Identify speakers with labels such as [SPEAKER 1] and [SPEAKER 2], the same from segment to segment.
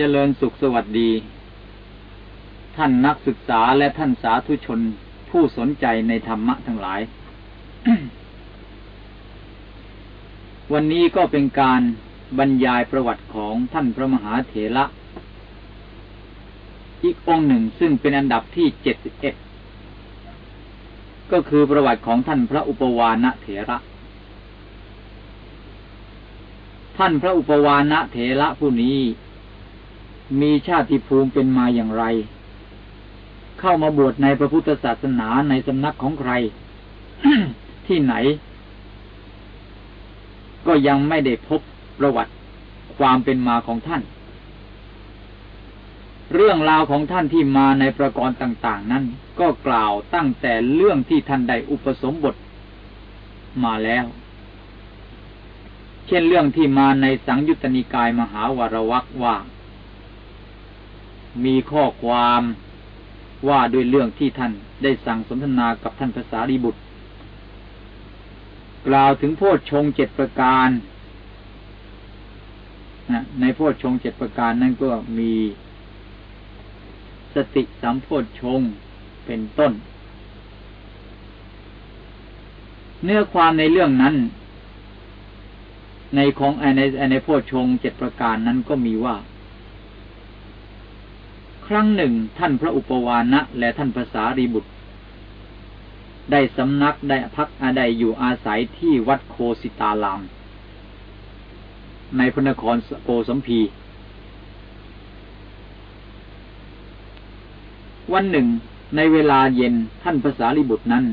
[SPEAKER 1] เจริญสุขสวัสดี ท่านนักศึกษาและท่านสาธุชนผู้สนใจในธรรมะทั้งหลาย วันนี้ก็เป็นการบรรยายประวัติของท่านพระมหาเถระ อีกองหนึ่งซึ่งเป็นอันดับที่เจ็ดสิบเอ็ดก็คือประวัติของท่านพระอุปวานะเถระ ท่านพระอุปวานะเถระผู้นี้ มีชาติภูมิเป็นมาอย่างไร เข้ามาบวชในพระพุทธศาสนาในสำนักของใคร ที่ไหน ก็ยังไม่ได้พบประวัติความเป็นมาของท่าน เรื่องราวของท่านที่มาในประกรณ์ต่าง ๆ นั้น ก็กล่าวตั้งแต่เรื่องที่ท่านได้อุปสมบทมาแล้ว เช่นเรื่องที่มาในสังยุตตนิกายมหาวารวักว่า มีข้อความว่าด้วยเรื่องที่ท่านได้สั่งสนทนากับท่านภาษาดีบุตร กล่าวถึงโพชฌงเจ็ดประการนะในโพชฌงเจ็ดประการนั้นก็มีสติสัมโพชฌงเป็นต้น เนื้อความในเรื่องนั้น ในของในในโพชฌงเจ็ดประการนั้นก็มีว่า ครั้งหนึ่งท่านพระอุปวานะและท่านภาษารีบุตร ได้สำนักได้พักอาได้อยู่อาศัยที่วัดโคสิตาราม ในพระนครโกสัมพี วันหนึ่ง ในเวลาเย็นท่านภาษาลิบุตรนั้น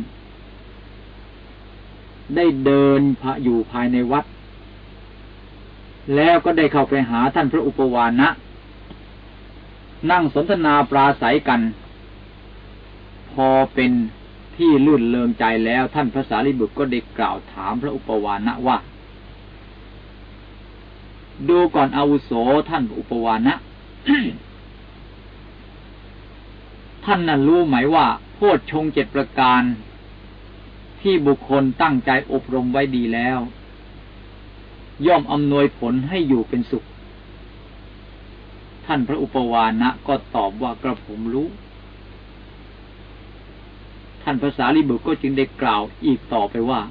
[SPEAKER 1] ได้เดินพระอยู่ภายในวัด แล้วก็ได้เข้าไปหาท่านพระอุปวานะ นั่งสนทนาปราศัยกัน พอเป็นที่ลื่นเลิงใจแล้วท่านพระสารีบุตรก็ได้กล่าวถามพระอุปวานะว่า ดูก่อนอาวุโสท่านอุปวานะ ท่านนั้นรู้ไหมว่า โพชฌงเจ็ดประการ ที่บุคคลตั้งใจอบรมไว้ดีแล้ว ย่อมอำนวยผลให้อยู่เป็นสุข ท่านพระอุปวานะก็ตอบว่ากระผมรู้ ท่านภาษาลิบุก็จึงได้กล่าวอีกต่อไปว่า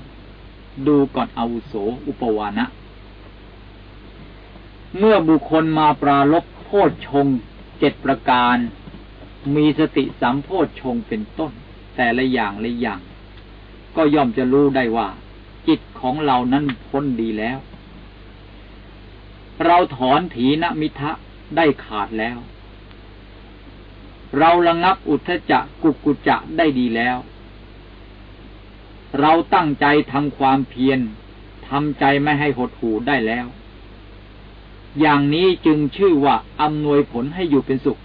[SPEAKER 1] ดูก่อนอาวุโสอุปวานะ เมื่อบุคคลมาปราลบโพชงเจ็ดประการ มีสติสัมโพชงเป็นต้น แต่ละอย่างละอย่าง ก็ย่อมจะรู้ได้ว่า จิตของเรานั้นพ้นดีแล้ว เราถอนถีนมิทะ ได้ขาดแล้ว เราระงับอุทจักกุกุจะได้ดีแล้ว เราตั้งใจทำความเพียรทำใจไม่ให้หดหู่ได้แล้ว อย่างนี้จึงชื่อว่าอำนวยผลให้อยู่เป็นสุข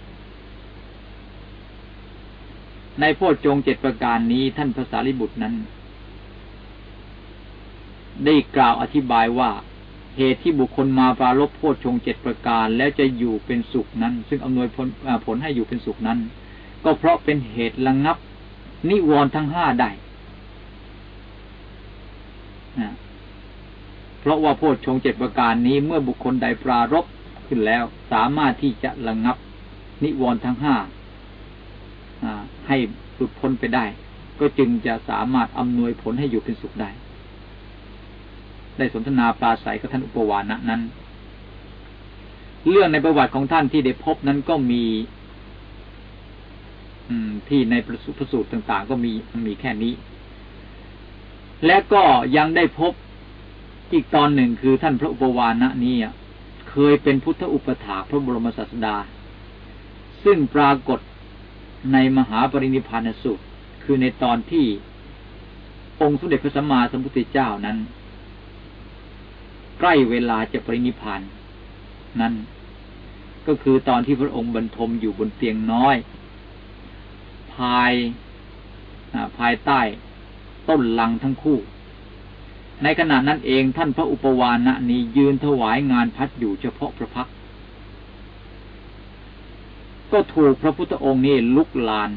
[SPEAKER 1] ในโพชฌงเจ็ดประการนี้ท่านภาษาลิบุตรนั้น ได้กล่าวอธิบายว่า เหตุที่บุคคลมาปราลบโพชฌงเจ็ดประการ แล้วจะอยู่เป็นสุขนั้น ซึ่งอำนวยผลผลให้อยู่เป็นสุขนั้น ก็เพราะเป็นเหตุระงงับ นิวรณ์ทั้งห้าได้นะเพราะว่าโพชฌงเจ็ดประการนี้เมื่อบุคคลใดปรารบขึ้นแล้ว สามารถที่จะระงงับ นิวรณ์ทั้งห้าให้หลุดพ้นไปได้ ก็จึงจะสามารถอำนวยผลให้อยู่เป็นสุขได้ ได้สนทนาปราศัยกับท่านอุปวานะนั้น เรื่องในประวัติของท่านที่ได้พบนั้นก็มี อืม ที่ในประสูตรต่าง ๆ ก็มีมีแค่นี้ และก็ยังได้พบอีกตอนหนึ่งคือท่านพระอุปวานะนี้เคยเป็นพุทธอุปถาพระบรมศาสดา ซึ่งปรากฏในมหาปรินิพานสูตรคือในตอนที่องค์สมเด็จพระสัมมาสัมพุทธเจ้านั้น ใกล้เวลาจะปรินิพานนั้นก็คือตอนที่พระองค์บรรทมอยู่บนเตียงน้อย ภายภายใต้ต้นลังทั้งคู่ ในขณะนั้นเองท่านพระอุปวานะนี้ยืนถวายงานพัดอยู่เฉพาะพระพัก ก็ถูกพระพุทธองค์นี่ลุกลาน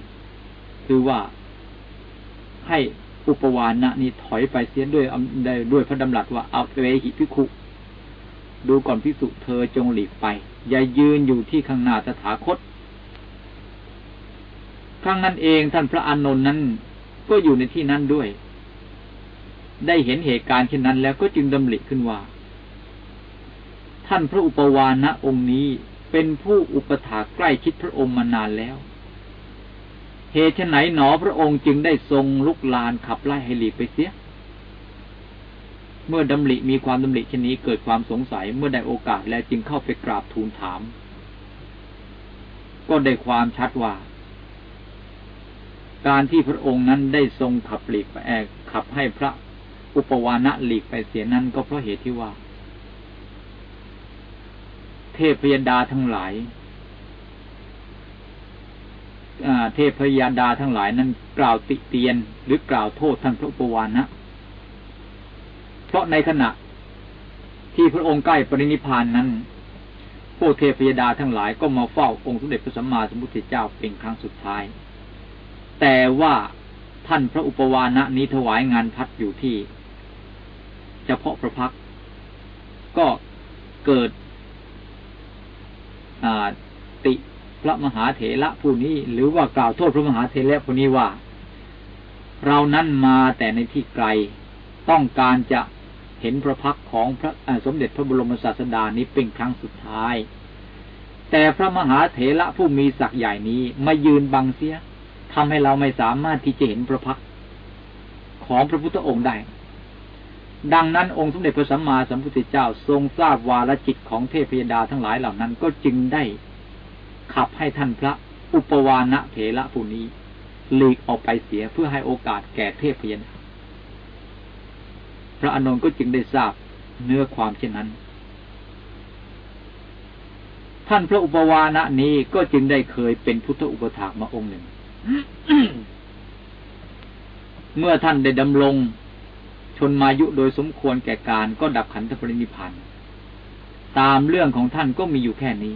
[SPEAKER 1] คือว่าให้ อุปวานะนี่ถอยไปเสียด้วยด้วยพระดำรัสว่าเอาเวหิพิคุดูก่อนพิสุเธอจงหลีกไป อย่ายืนอยู่ที่ข้างหน้าตถาคตครั้งนั้นเองท่านพระอานนท์นั้น ก็อยู่ในที่นั้นด้วย ได้เห็นเหตุการณ์เช่นนั้นแล้วก็จึงดำริขึ้นว่า ท่านพระอุปวานะองค์นี้เป็นผู้อุปถาใกล้ชิดพระองค์มานานแล้ว เหตุไหนหนอพระองค์จึงได้ทรงลุกลานขับไล่ให้หลีกไปเสีย เมื่อดำริมีความดำริเช่นนี้เกิดความสงสัยเมื่อได้โอกาสแล้วจึงเข้าไปกราบทูลถาม ก็ได้ความชัดว่า การที่พระองค์นั้นได้ทรงขับหลีกไปแอกขับให้พระอุปวานะหลีกไปเสียนั้นก็เพราะเหตุที่ว่า เทพยดาทั้งหลาย เทพยดาทั้งหลายนั้นกล่าวติเตียนหรือกล่าวโทษท่านพระอุปวานะ เพราะในขณะที่พระองค์ใกล้ปรินิพานนั้น พวกเทพยดาทั้งหลายก็มาเฝ้าองค์สมเด็จพระสัมมาสัมพุทธเจ้าเป็นครั้งสุดท้าย แต่ว่าท่านพระอุปวานะนี้ถวายงานพัดอยู่ที่ เฉพาะพระพัก ก็เกิดติ พระมหาเถระผู้นี้ หรือว่ากล่าวโทษพระมหาเถระผู้นี้ว่า เรานั้นมาแต่ในที่ไกล ต้องการจะเห็นพระพักของพระสมเด็จพระบรมศาสดานี้เป็นครั้งสุดท้าย แต่พระมหาเถระผู้มีศักย์ใหญ่นี้มายืนบังเสียทำให้เราไม่สามารถที่จะเห็นพระพักของพระพุทธองค์ได้ ดังนั้นองค์สมเด็จพระสัมมาสัมพุทธเจ้าทรงทราบวาลจิตของเทพยดาทั้งหลายเหล่านั้นก็จึงได้ ขับให้ท่านพระอุปวานะเถระผู้นี้หลีกออกไปเสียเพื่อให้โอกาสแก่เทพยดาพระอนุนก็จึงได้ทราบเนื้อความเช่นนั้น ท่านพระอุปวานะนี้ก็จึงได้เคยเป็นพุทธอุปถากมาองค์หนึ่ง เมื่อท่านได้ดำรงชนมายุโดยสมควรแก่การก็ดับขันธปรินิพานตามเรื่องของท่านก็มีอยู่แค่นี้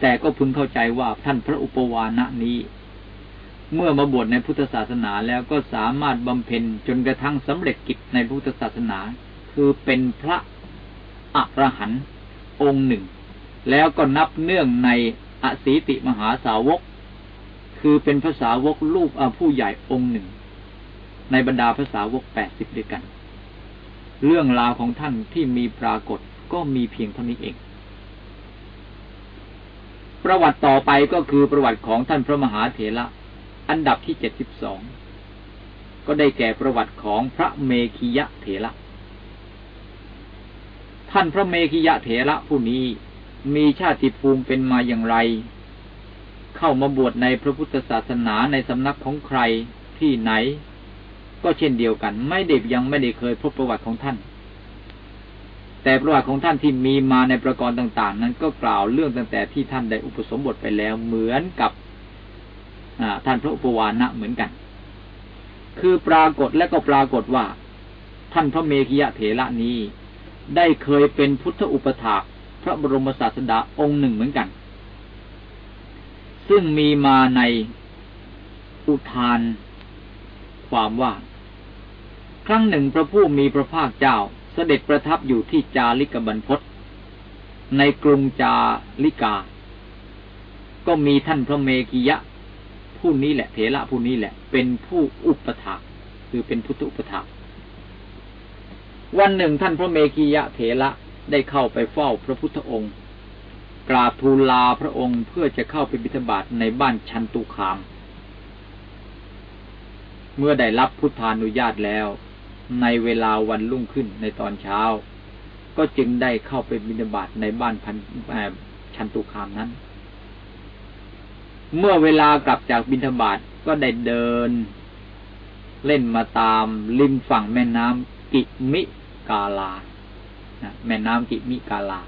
[SPEAKER 1] แต่ก็พึงเข้าใจว่าท่านพระอุปวานะนี้ เมื่อมาบวชในพุทธศาสนาแล้วก็สามารถบำเพ็ญจนกระทั่งสำเร็จกิจในพุทธศาสนา คือเป็นพระอรหันต์องค์หนึ่ง แล้วก็นับเนื่องในอสีติมหาสาวก คือเป็นภาษาวกลูกผู้ใหญ่องค์หนึ่ง ในบรรดาภาษาวกแปดสิบด้วยกัน เรื่องราวของท่านที่มีปรากฏก็มีเพียงเท่านี้เอง ประวัติต่อไปก็คือประวัติของท่านพระมหาเถระ อันดับที่เจ็ดสิบสองก็ได้แก่ประวัติของพระเมขิยะเถระ ท่านพระเมขิยะเถระผู้นี้มีชาติภูมิเป็นมาอย่างไร เข้ามาบวชในพระพุทธศาสนาในสำนักของใครที่ไหน ก็เช่นเดียวกัน ไม่เด็ยังไม่ได้เคยพบประวัติของท่าน แต่ประวัติของท่านที่มีมาในประกรณ์ต่าง ๆ นั้นก็กล่าวเรื่องตั้งแต่ที่ท่านได้อุปสมบทไปแล้วเหมือนกับท่านพระอุปวานะเหมือนกัน คือปรากฏและก็ปรากฏว่า ท่านพระเมขิยะเถระนี้ ได้เคยเป็นพุทธอุปถากพระบรมศาสดาองค์หนึ่งเหมือนกัน ซึ่งมีมาในอุทานความว่า ครั้งหนึ่งพระผู้มีพระภาคเจ้า เสด็จประทับอยู่ที่จาริกบันพศในกรุงจาริกา ก็มีท่านพระเมกิยะ ผู้นี้แหละเถระผู้นี้แหละ เป็นผู้อุปถากคือเป็นพุทธอุปถากวันหนึ่งท่านพระเมกิยะเถระได้เข้าไปเฝ้าพระพุทธองค์ กราบทูลลาพระองค์เพื่อจะเข้าไปบิณฑบาตในบ้านชันตุคาม เมื่อได้รับพุทธานุญาตแล้ว ในเวลาวันรุ่งขึ้นในตอนเช้า ก็จึงได้เข้าไปบิณฑบาตในบ้านพันชันตุคามนั้น เมื่อเวลากลับจากบิณฑบาตก็ได้เดิน เล่นมาตามริมฝั่งแม่น้ำกิมิกาลาแม่น้ำกิมิกาลา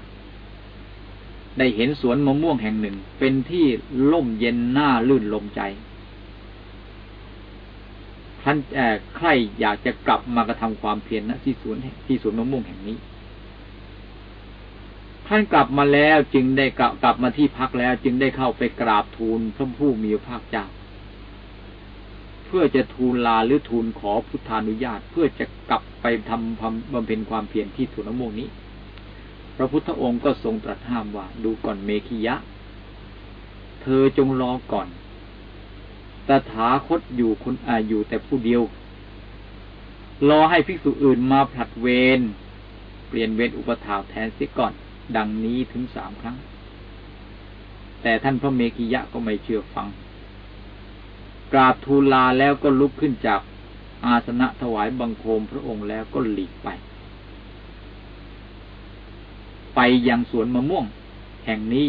[SPEAKER 1] ได้เห็นสวนมะม่วงแห่งหนึ่ง เป็นที่ล่มเย็นน้าลื่นลมใจ ท่านใครอยากจะกลับมากระทำความเพียรนะที่สวนที่สวนมะม่วงแห่งนี้ ท่านกลับมาแล้วจึงได้กลับกลับมาที่พักแล้ว จึงได้เข้าไปกราบทูลพระผู้มีพระภาคเจ้าเพื่อจะทูลลาหรือทูลขอพุทธานุญาต เพื่อจะกลับไปทำบำเพ็ญความเพียรที่สวนมะม่วงนี้ พระพุทธองค์ก็ทรงตรัสห้ามว่า ดูก่อนเมขิยะ เธอจงรอก่อน ตถาคตอยู่คนอาอยู่แต่ผู้เดียว รอให้ภิกษุอื่นมาผลัดเวรเปลี่ยนเวรอุปถาแทนเสียก่อน ดังนี้ถึงสามครั้ง แต่ท่านพระเมกิยะก็ไม่เชื่อฟัง กราบทูลลาแล้วก็ลุกขึ้นจากอาสนะถวายบังคมพระองค์แล้วก็หลีกไป ไปยังสวนมะม่วง แห่งนี้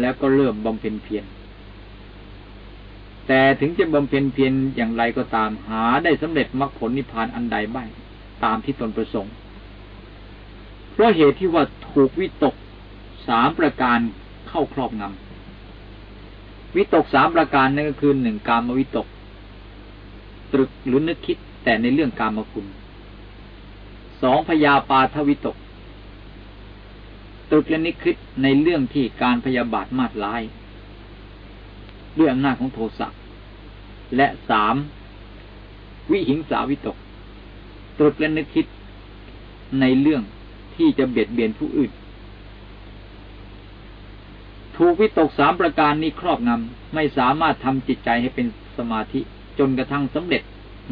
[SPEAKER 1] แล้วก็เริ่มบำเพ็ญเพียร แต่ถึงจะบำเพ็ญเพียรอย่างไรก็ตามหาได้สำเร็จมรรคผลนิพพานอันใดบ้างตามที่ตนประสงค์เพราะเหตุที่ว่าถูกวิตกสามประการเข้าครอบงำวิตกสามประการนั่นก็คือหนึ่งกามวิตก ตรึกหรือนึกคิดแต่ในเรื่องกามคุณสองพยาปาทวิตก ตรึกและนึกคิดในเรื่องที่การพยาบาทมาดร้าย ด้วยอำนาจของโทสะ และสามวิหิงสาวิตก ตรึกและนึกคิดในเรื่องที่จะเบียดเบียนผู้อื่น ถูกวิตกสามประการนี้ครอบงำไม่สามารถทำจิตใจให้เป็นสมาธิจนกระทั่งสำเร็จ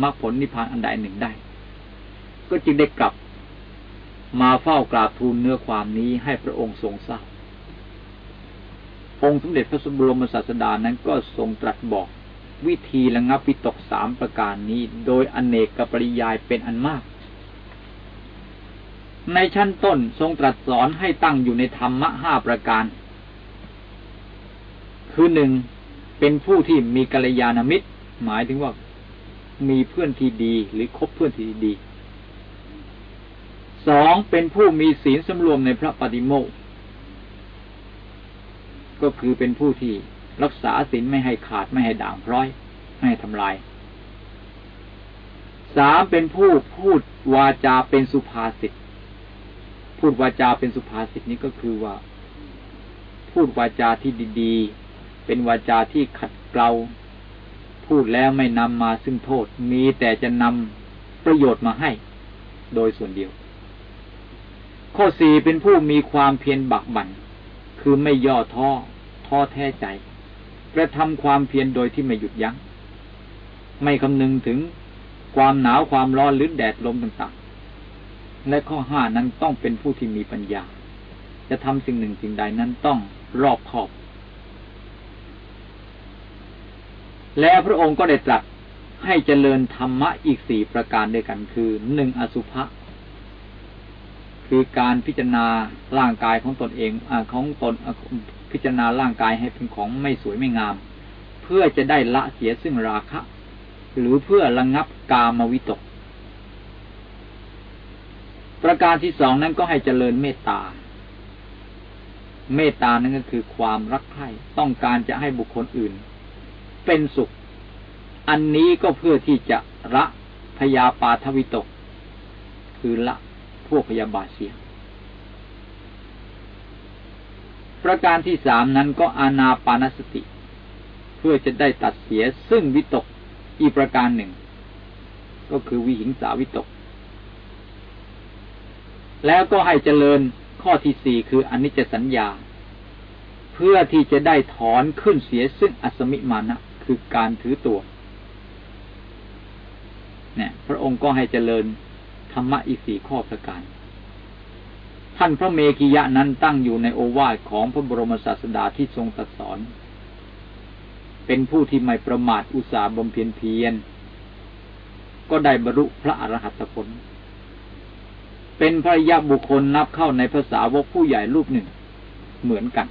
[SPEAKER 1] มรรคผลนิพพานอันใดหนึ่งได้ ก็จึงได้กลับ มาเฝ้ากราบทูลเนื้อความนี้ให้พระองค์ทรงทราบองค์สมเด็จพระสุบรมศาสดานั้นก็ทรงตรัสบอก วิธีระงับวิตกสามประการนี้ โดยอนเนกกปริยายเป็นอันมาก ในชั้นต้นทรงตรัสสอนให้ตั้งอยู่ในธรรมะห้าประการ คือหนึ่งเป็นผู้ที่มีกัลยาณมิตร หมายถึงว่ามีเพื่อนที่ดีหรือคบเพื่อนที่ดีสองเป็นผู้มีศีลสำรวมในพระปฏิโมกก็คือเป็นผู้ที่ รักษาศีลไม่ให้ขาดไม่ให้ด่างพร้อย ไม่ให้ทำลายสามเป็นผู้พูดวาจาเป็นสุภาษิตพูดวาจาเป็นสุภาษิตนี้ก็คือว่า พูดวาจาที่ดีๆ เป็นวาจาที่ขัดเกลาพูดแล้วไม่นำมาซึ่งโทษ มีแต่จะนำประโยชน์มาให้ โดยส่วนเดียว ข้อสี่เป็นผู้มีความเพียรบักบัน่นคือไม่ย่อท้อท้อแท้ใจ กระทำความเพียรโดยที่ไม่หยุดยัง้ง ไม่คำนึงถึงความหนาวความร้อนหรือแดดลมต่างๆ และข้อห้านั้นต้องเป็นผู้ที่มีปัญญา จะทำสิ่งหนึ่งสิ่งใดนั้นต้องรอบขอบ แล้วพระองค์ก็ได้ตรัสให้เจริญธรรมะอีกสี่ประการด้วยกันคือหนึ่งอสุภะคือการพิจารณาร่างกายของตนเองอของตน พิจารณาร่างกายให้เป็นของไม่สวยไม่งาม เพื่อจะได้ละเสียซึ่งราคะ หรือเพื่อระงงับกามวิตก ประการที่สองนั้นก็ให้เจริญเมตตา เมตตานั่นก็คือความรักใคร่ต้องการจะให้บุคคลอื่น เป็นสุข อันนี้ก็เพื่อที่จะละพยาปาทวิตก คือละพวกพยาบาทเสีย ประการที่สามนั้นก็อานาปานสติ เพื่อจะได้ตัดเสียซึ่งวิตกอีกประการหนึ่ง ก็คือวิหิงสาวิตก แล้วก็ให้เจริญข้อที่สี่คืออนิจจสัญญา เพื่อที่จะได้ถอนขึ้นเสียซึ่งอสมิมานะ คือการถือตัวเนี่ยพระองค์ก็ให้เจริญธรรมะอีกสี่ข้อประการ ท่านพระเมกิยะนั้นตั้งอยู่ในโอวาทของพระบรมศาสดาที่ทรงตรัสสอน เป็นผู้ที่ไม่ประมาทอุตสาห์บำเพ็ญเพียร ก็ได้บรรลุพระอรหัตผล เป็นพระยะบุคคลนับเข้าในภาษาวกผู้ใหญ่รูปหนึ่ง เหมือนกัน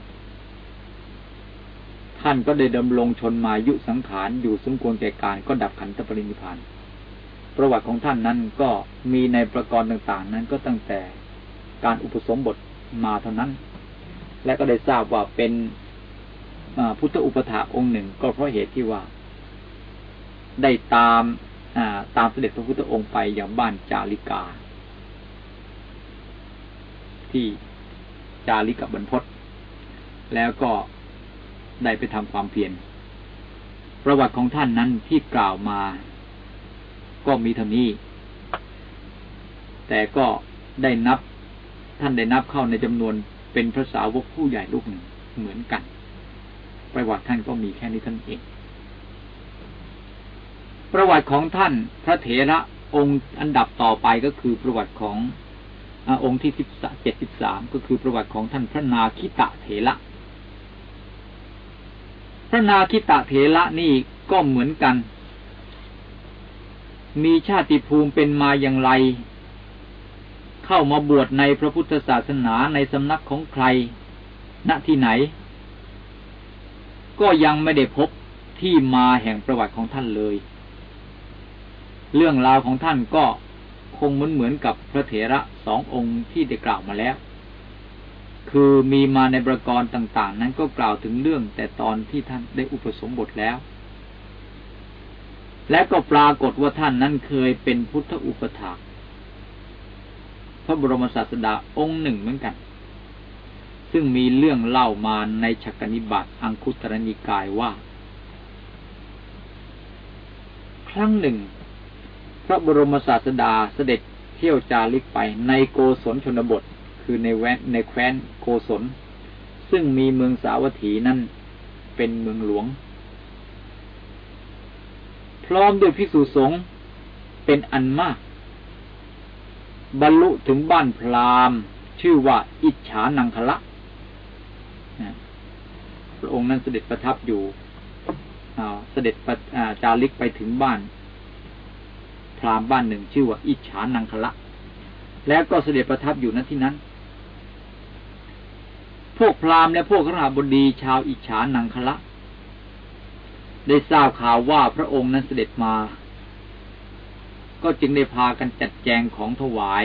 [SPEAKER 1] ท่านก็ได้ดำรงชนมายุสังขารอยู่สมควรแก่การก็ดับขันธปรินิพานประวัติของท่านนั้นก็มีในประกรณ์ต่าง ๆ นั้นก็ตั้งแต่ การอุปสมบทมาเท่านั้น และก็ได้ทราบว่าเป็นพุทธอุปถาองค์หนึ่ง ก็เพราะเหตุที่ว่า ได้ตามตามเสด็จพระพุทธองค์ไปอย่างบ้านจาริกา ที่จาริกบรรพศแล้วก็ได้ไปทำความเพียรประวัติของท่านนั้นที่กล่าวมา ก็มีเท่านี้ แต่ก็ได้นับ ท่านได้นับเข้าในจำนวนเป็นพระสาวกผู้ใหญ่ลูกหนึ่งเหมือนกัน ประวัติท่านก็มีแค่นี้ท่านเอง ประวัติของท่านพระเถระองค์อันดับต่อไปก็คือประวัติของอองค์ที่สิบเจ็ดสิบสามก็คือประวัติของท่านพระนาคิตะเถระ พระนาคิตะเถระนี่ก็เหมือนกัน มีชาติภูมิเป็นมาอย่างไร เข้ามาบวชในพระพุทธศาสนาในสำนักของใคร ณ ที่ไหน ก็ยังไม่ได้พบที่มาแห่งประวัติของท่านเลย เรื่องราวของท่านก็คงเหมือนเหมือนกับพระเถระสององค์ที่ได้กล่าวมาแล้ว คือมีมาในประกรณ์ต่าง ๆ นั้นก็กล่าวถึงเรื่องแต่ตอนที่ท่านได้อุปสมบทแล้ว และก็ปรากฏว่าท่านนั้นเคยเป็นพุทธอุปถาก พระบรมศาสดาองค์หนึ่งเหมือนกัน ซึ่งมีเรื่องเล่ามาในชักนิบัตอังคุตรนิกายว่า ครั้งหนึ่ง พระบรมศาสดาเสด็จเที่ยวจาริกไปในโกศลชนบทคือในแวนในแคว้นโกศล ซึ่งมีเมืองสาวัตถีนั่นเป็นเมืองหลวง พร้อมด้วยพิสุสงฆ์เป็นอันมาก บรรลุถึงบ้านพราหมณ์ ชื่อว่าอิจฉานังคละพระองค์นั้นเสด็จประทับอยู่เสด็จจาริกไปถึงบ้าน พราหมณ์บ้านหนึ่งชื่อว่าอิจฉานังคละแล้วก็เสด็จประทับอยู่ณที่นั้น พวกพราหมณ์และพวกขราบดีชาวอิจฉานังคละได้ทราบข่าวว่าพระองค์นั้นเสด็จมา ก็จึงได้พากันจัดแจงของถวาย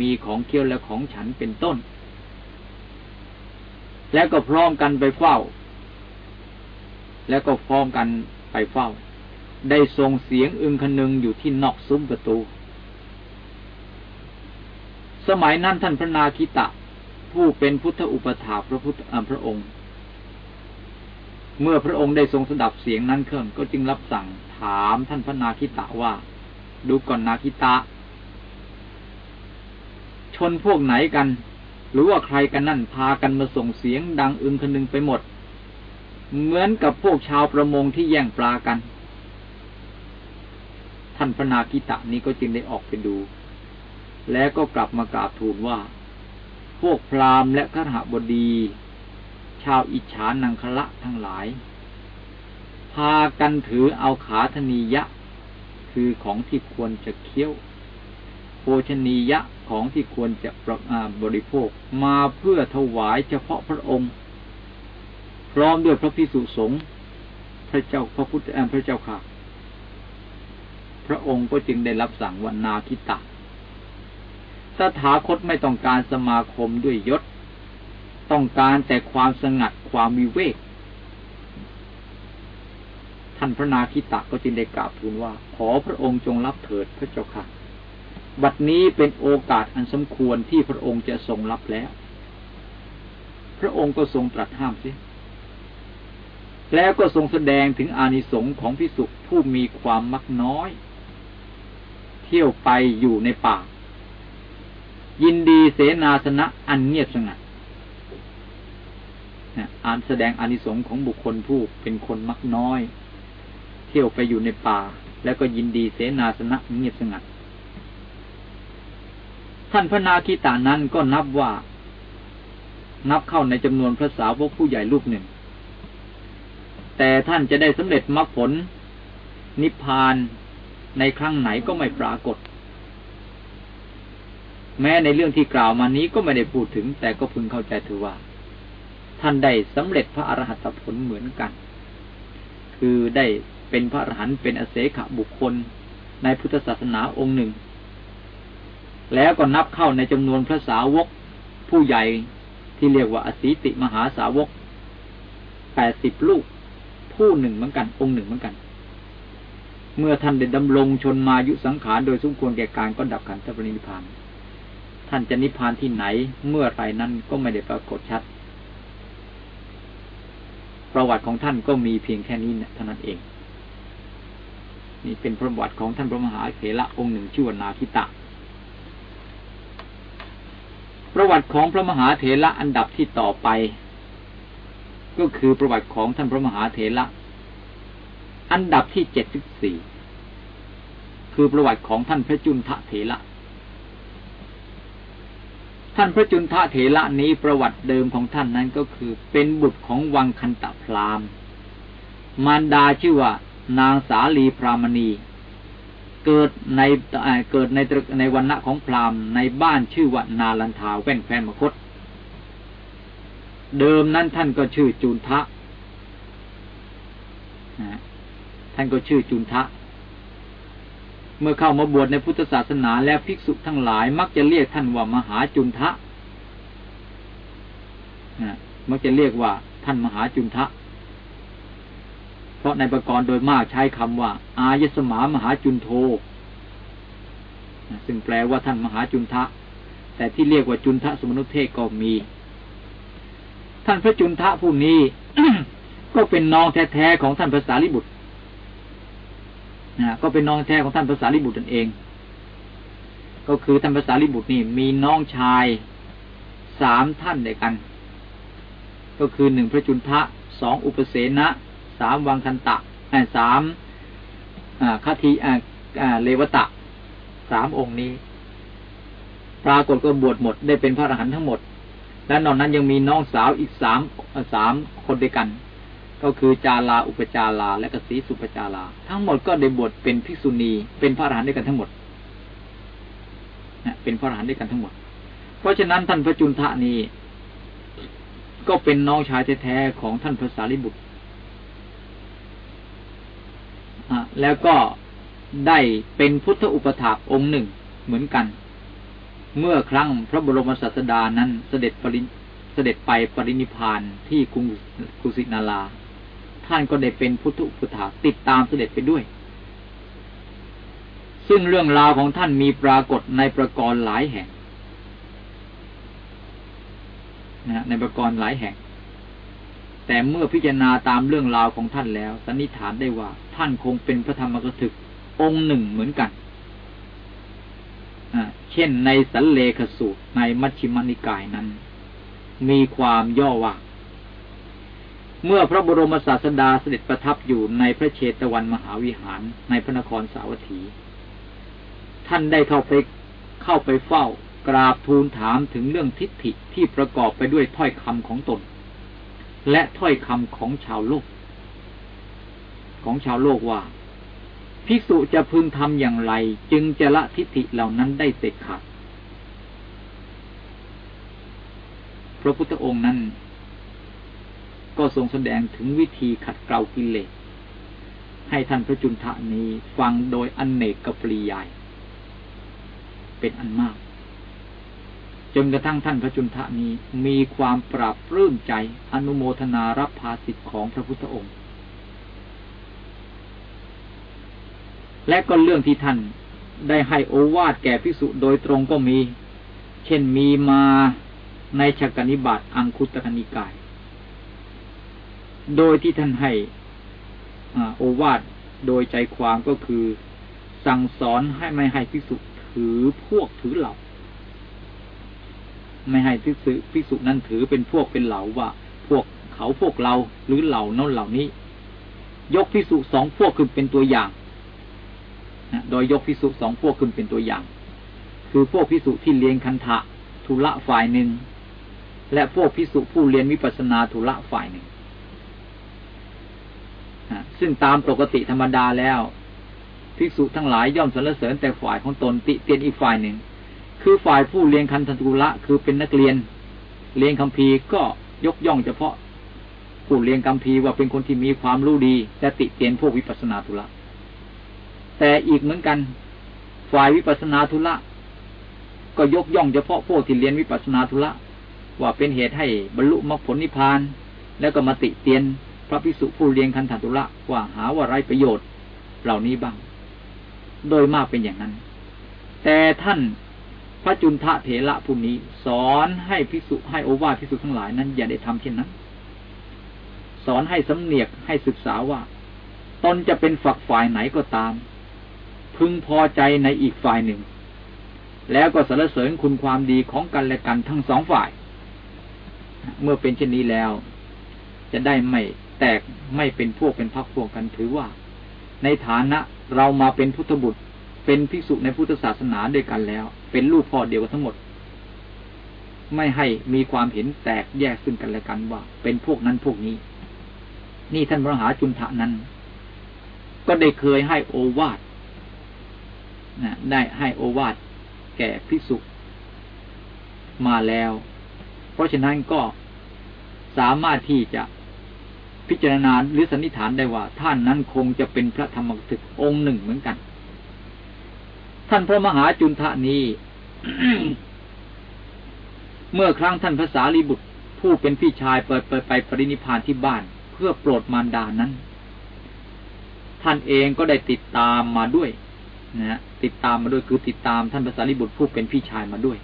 [SPEAKER 1] มีของเคี้ยวและของฉันเป็นต้น แล้วก็พร้อมกันไปเฝ้า แล้วก็พร้อมกันไปเฝ้า ได้ส่งเสียงอึงคนึงอยู่ที่นอกซุ้มประตู สมัยนั้นท่านพระนาคิตะ ผู้เป็นพุทธอุปถาพระพุทธพระองค์ เมื่อพระองค์ได้ทรงสดับเสียงนั้นเครื่องก็จึงรับสั่งถามท่านพระนาคิตะว่า ดูก่อนนาคิตะ ชนพวกไหนกัน หรือว่าใครกันนั่นพากันมาส่งเสียงดังอึงคนึงไปหมด เหมือนกับพวกชาวประมงที่แย่งปลากัน ท่านพระนาคิตะนี้ก็จึงได้ออกไปดู แล้วก็กลับมากราบทูลว่า พวกพราหมณ์และขหบดี ชาวอิจฉานังคละทั้งหลาย พากันถือเอาขาธนียะ คือของที่ควรจะเคี้ยว โภชนียะของที่ควรจะประบริโภคมาเพื่อถวายเฉพาะพระองค์ พร้อมด้วยพระพิสุสงฆ์พระเจ้าพระพุทธพระเจ้าค่ะ พระองค์ก็จึงได้รับสั่งวันนาคิตะสถาคตไม่ต้องการสมาคมด้วยยศ ต้องการแต่ความสงัดความวิเวก ท่านพระนาคิตะก็จึงได้กราบทูลว่า ขอพระองค์จงรับเถิดพระเจ้าค่ะ บัดนี้เป็นโอกาสอันสมควรที่พระองค์จะทรงรับแล้ว พระองค์ก็ทรงตรัสห้ามเสียแล้วก็ทรงแสดงถึงอานิสงส์ของพิสุผู้มีความมักน้อย เที่ยวไปอยู่ในป่า ยินดีเสนาสนะอันเงียบสงัดอ่านแสดงอานิสงส์ของบุคคลผู้เป็นคนมักน้อย เที่ยวไปอยู่ในป่า แล้วก็ยินดีเสนาสนะเงียบสงัด ท่านพระนาคิตานั้นก็นับว่า นับเข้าในจำนวนพระสาวกผู้ใหญ่ลูกหนึ่ง แต่ท่านจะได้สำเร็จมรรคผล นิพพานในครั้งไหนก็ไม่ปรากฏ แม้ในเรื่องที่กล่าวมานี้ก็ไม่ได้พูดถึง แต่ก็พึงเข้าใจถือว่า ท่านได้สำเร็จพระอรหัตผลเหมือนกัน คือได้ เป็นพระอรหันต์เป็นอเสขบุคคลในพุทธศาสนาองค์หนึ่ง แล้วก็นับเข้าในจำนวนพระสาวกผู้ใหญ่ที่เรียกว่าอสีติมหาสาวกแปดสิบลูกผู้หนึ่งเหมือนกัน องค์หนึ่งเหมือนกัน เมื่อท่านได้ดำรงชนมายุสังขารโดยสมควรแก่การก็ดับขันธปรินิพานท่านจะนิพพานที่ไหนเมื่อไรนั้นก็ไม่ได้ปรากฏชัด ประวัติของท่านก็มีเพียงแค่นี้เท่านั้นเอง นี่เป็นประวัติของท่านพระมหาเถระองค์หนึ่งชื่อว่านาคิตะ ประวัติของพระมหาเถระอันดับที่ต่อไป ก็คือประวัติของท่านพระมหาเถระอันดับที่เจ็ดสิบสี่คือประวัติของท่านพระจุนทะเถระท่านพระจุนทะเถระนี้ประวัติเดิมของท่านนั้นก็คือเป็นบุตรของวังคันตะพรามมารดาชื่อว่า นางสาลีพรามณี เกิดในเกิดในในวันณะของพรามในบ้านชื่อว่านาลันทาแว่นแฟนมคต เดิมนั้นท่านก็ชื่อจุนทะท่านก็ชื่อจุนทะ เมื่อเข้ามาบวชในพุทธศาสนาแล้วภิกษุทั้งหลาย มักจะเรียกท่านว่ามหาจุนทะมักจะเรียกว่าท่านมหาจุนทะ เพราะในประกรณ์โดยมากใช้คำว่า อายสมามหาจุนโทซึ่งแปลว่าท่านมหาจุนทะ แต่ที่เรียกว่าจุนทะสมนุเทศก็มี ท่านพระจุนทะผู้นี้ก็เป็นน้องแท้ๆของท่านภาษาลิบุตรนะก็เป็นน้องแท้ของท่านภาษาลิบุตรตนเอง ก็คือท่านภาษาลิบุตรนี่มีน้องชายสามท่านเดียกัน ก็คือหนึ่งพระจุนทะสองอุปเสนะ สามวังคันตะสามคทีเลวตะสามองค์นี้ ปรากฏก็บวชหมดได้เป็นพระอรหันต์ทั้งหมด และนอกนั้นยังมีน้องสาวอีกสามสามคนด้วยกัน ก็คือจาลาอุปจาราและกสีสุปจาราทั้งหมดก็ได้บวชเป็นภิกษุณีเป็นพระอรหันต์ด้วยกันทั้งหมดเป็นพระอรหันต์ด้วยกันทั้งหมด เพราะฉะนั้นท่านพระจุนทะนี้ก็เป็นน้องชายแท้ๆของท่านพระสารีบุตร แล้วก็ได้เป็นพุทธอุปถาองค์หนึ่งเหมือนกัน เมื่อครั้งพระบรมศาสดานั้นเสด็จปริเสด็จไปปรินิพานที่กรุงกุสินารา ท่านก็ได้เป็นพุทธอุปถาติดตามเสด็จไปด้วย ซึ่งเรื่องราวของท่านมีปรากฏในประกรณ์หลายแห่งนะในประกรณ์หลายแห่ง แต่เมื่อพิจารณาตามเรื่องราวของท่านแล้ว สันนิษฐานได้ว่า ท่านคงเป็นพระธรรมกถึก องค์หนึ่งเหมือนกันเช่นในสันเลขสูตรในมัชฌิมนิกายนั้น มีความย่อว่า เมื่อพระบรมศาสดาเสด็จประทับอยู่ในพระเชตวันมหาวิหารในพระนครสาวัตถี ท่านได้เข้าไปเข้าไปเฝ้ากราบทูลถามถึงเรื่องทิฏฐิที่ประกอบไปด้วยถ้อยคำของตน และถ้อยคำของชาวโลก ของชาวโลกว่า ภิกษุจะพึงทำอย่างไร จึงจะละทิฏฐิเหล่านั้นได้เด็ดขาดพระพุทธองค์นั้น ก็ทรงแสดงถึงวิธีขัดเกลากิเลสให้ท่านพระจุนทะนี้ฟังโดยอนเนกกปริยาย เป็นอันมาก นกระทั่งท่านพระจุนทะนี้ มีความปราบรื้มใจ อนุโมทนารับภาสิทธิ์ของพระพุทธองค์ และก็เรื่องที่ท่านได้ให้โอวาดแก่พิสุโดยตรงก็มี เช่นมีมาในชกนิบาตอังคุตกนิกาย โดยที่ท่านให้โอวาทโดยใจความก็คือ สั่งสอนให้ไม่ให้ภิกษุถือพวกถือเหล่า ไม่ให้ภิกษุภิกษุนั้นถือเป็นพวกเป็นเหล่าว่า พวกเขาพวกเราหรือเหล่านั้นเหล่านี้ ยกภิกษุสองพวกขึ้นเป็นตัวอย่างโดยยกภิกษุสองพวกขึ้นเป็นตัวอย่าง คือพวกภิกษุที่เรียนคันธะทุละฝ่ายหนึ่ง และพวกภิกษุผู้เรียนวิปัสนาทุละฝ่ายหนึ่งซึ่งตามปกติธรรมดาแล้วภิกษุทั้งหลายย่อมสรรเสริญแต่ฝ่ายของตนติเตียนอีกฝ่ายหนึ่ง คือฝ่ายผู้เรียนคันธทุระคือเป็นนักเรียน เรียนคำพีก็ยกย่องเฉพาะผู้เรียนคำพีว่าเป็นคนที่มีความรู้ดีและติเตียนพวกวิปัสนาธุระแต่อีกเหมือนกัน ฝ่ายวิปัสนาธุระก็ยกย่องเฉพาะพวกที่เรียนวิปัสนาธุระว่าเป็นเหตุให้บรรลุมรรคผลนิพพาน แล้วก็มาติเตียน พระภิกษุผู้เรียนคันธตุระว่าหาว่าไรประโยชน์เหล่านี้บ้าง โดยมากเป็นอย่างนั้น แต่ท่าน พระจุนทะเถระผู้นี้ สอนให้ภิกษุให้โอวาทภิกษุทั้งหลายนั้น อย่าได้ทำเช่นนั้น สอนให้สำเนียกให้ศึกษาว่าตนจะเป็นฝักฝ่ายไหนก็ตาม พึงพอใจในอีกฝ่ายหนึ่ง แล้วก็สรรเสริญคุณความดีของกันและกันทั้งสองฝ่าย เมื่อเป็นเช่นนี้แล้ว จะได้ไม่แตกไม่เป็นพวกเป็นพักพวกกันถือว่า ในฐานะเรามาเป็นพุทธบุตร เป็นภิกษุในพุทธศาสนาด้วยกันแล้ว เป็นลูกพ่อเดียวกันทั้งหมด ไม่ให้มีความเห็นแตกแยกซึ่งกันและกันว่า เป็นพวกนั้นพวกนี้ นี่ท่านพระมหาจุนทะนั้น ก็ได้เคยให้โอวาทนะได้ให้โอวาทแก่ภิกษุมาแล้ว เพราะฉะนั้นก็สามารถที่จะพิจารณาหรือสันนิษฐานได้ว่า ท่านนั้นคงจะเป็นพระธรรมกถึกองค์หนึ่งเหมือนกัน ท่านพระมหาจุนทะนี้ เมื่อครั้งท่านพระสารีบุตร ผู้เป็นพี่ชายเปิดเปิดไปปรินิพานที่บ้านเพื่อโปรดมารดานั้น ท่านเองก็ได้ติดตามมาด้วยนะติดตามมาด้วยคือติดตามท่านพระสารีบุตรผู้เป็นพี่ชายมาด้วย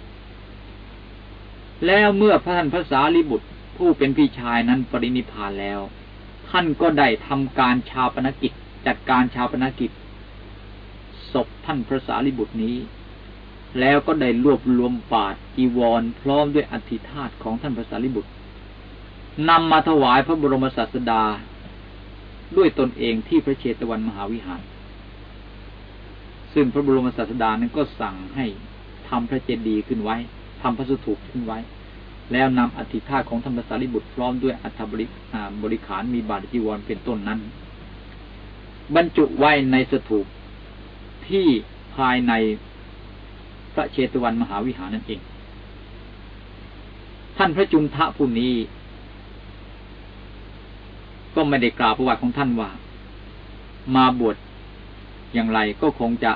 [SPEAKER 1] แล้วเมื่อพระท่านพระสารีบุตรผู้เป็นพี่ชายนั้นปรินิพานแล้ว ท่านก็ได้ทำการชาปนกิจจัดการชาปนกิจ ศพท่านพระสารีบุตรนี้ แล้วก็ได้รวบรวมบาตรจีวรพร้อมด้วยอธิธาตของท่านพระสารีบุตรนำมาถวายพระบรมศาสดาด้วยตนเองที่พระเชตวันมหาวิหาร ซึ่งพระบรมศาสดานั้นก็สั่งให้ทำพระเจดีย์ขึ้นไว้ทำพระสถูปขึ้นไว้ แล้วนำอธิธาของธรรมสารีบุตรพร้อมด้วยอัฐบริบริขารมีบาตรจีวรเป็นต้นนั้น บรรจุไว้ในสถูป ที่ภายในพระเชตวันมหาวิหารนั่นเอง ท่านพระจุนทะผู้นี้ ก็ไม่ได้กล่าวประวัติของท่านว่า มาบวชอย่างไรก็คงจะ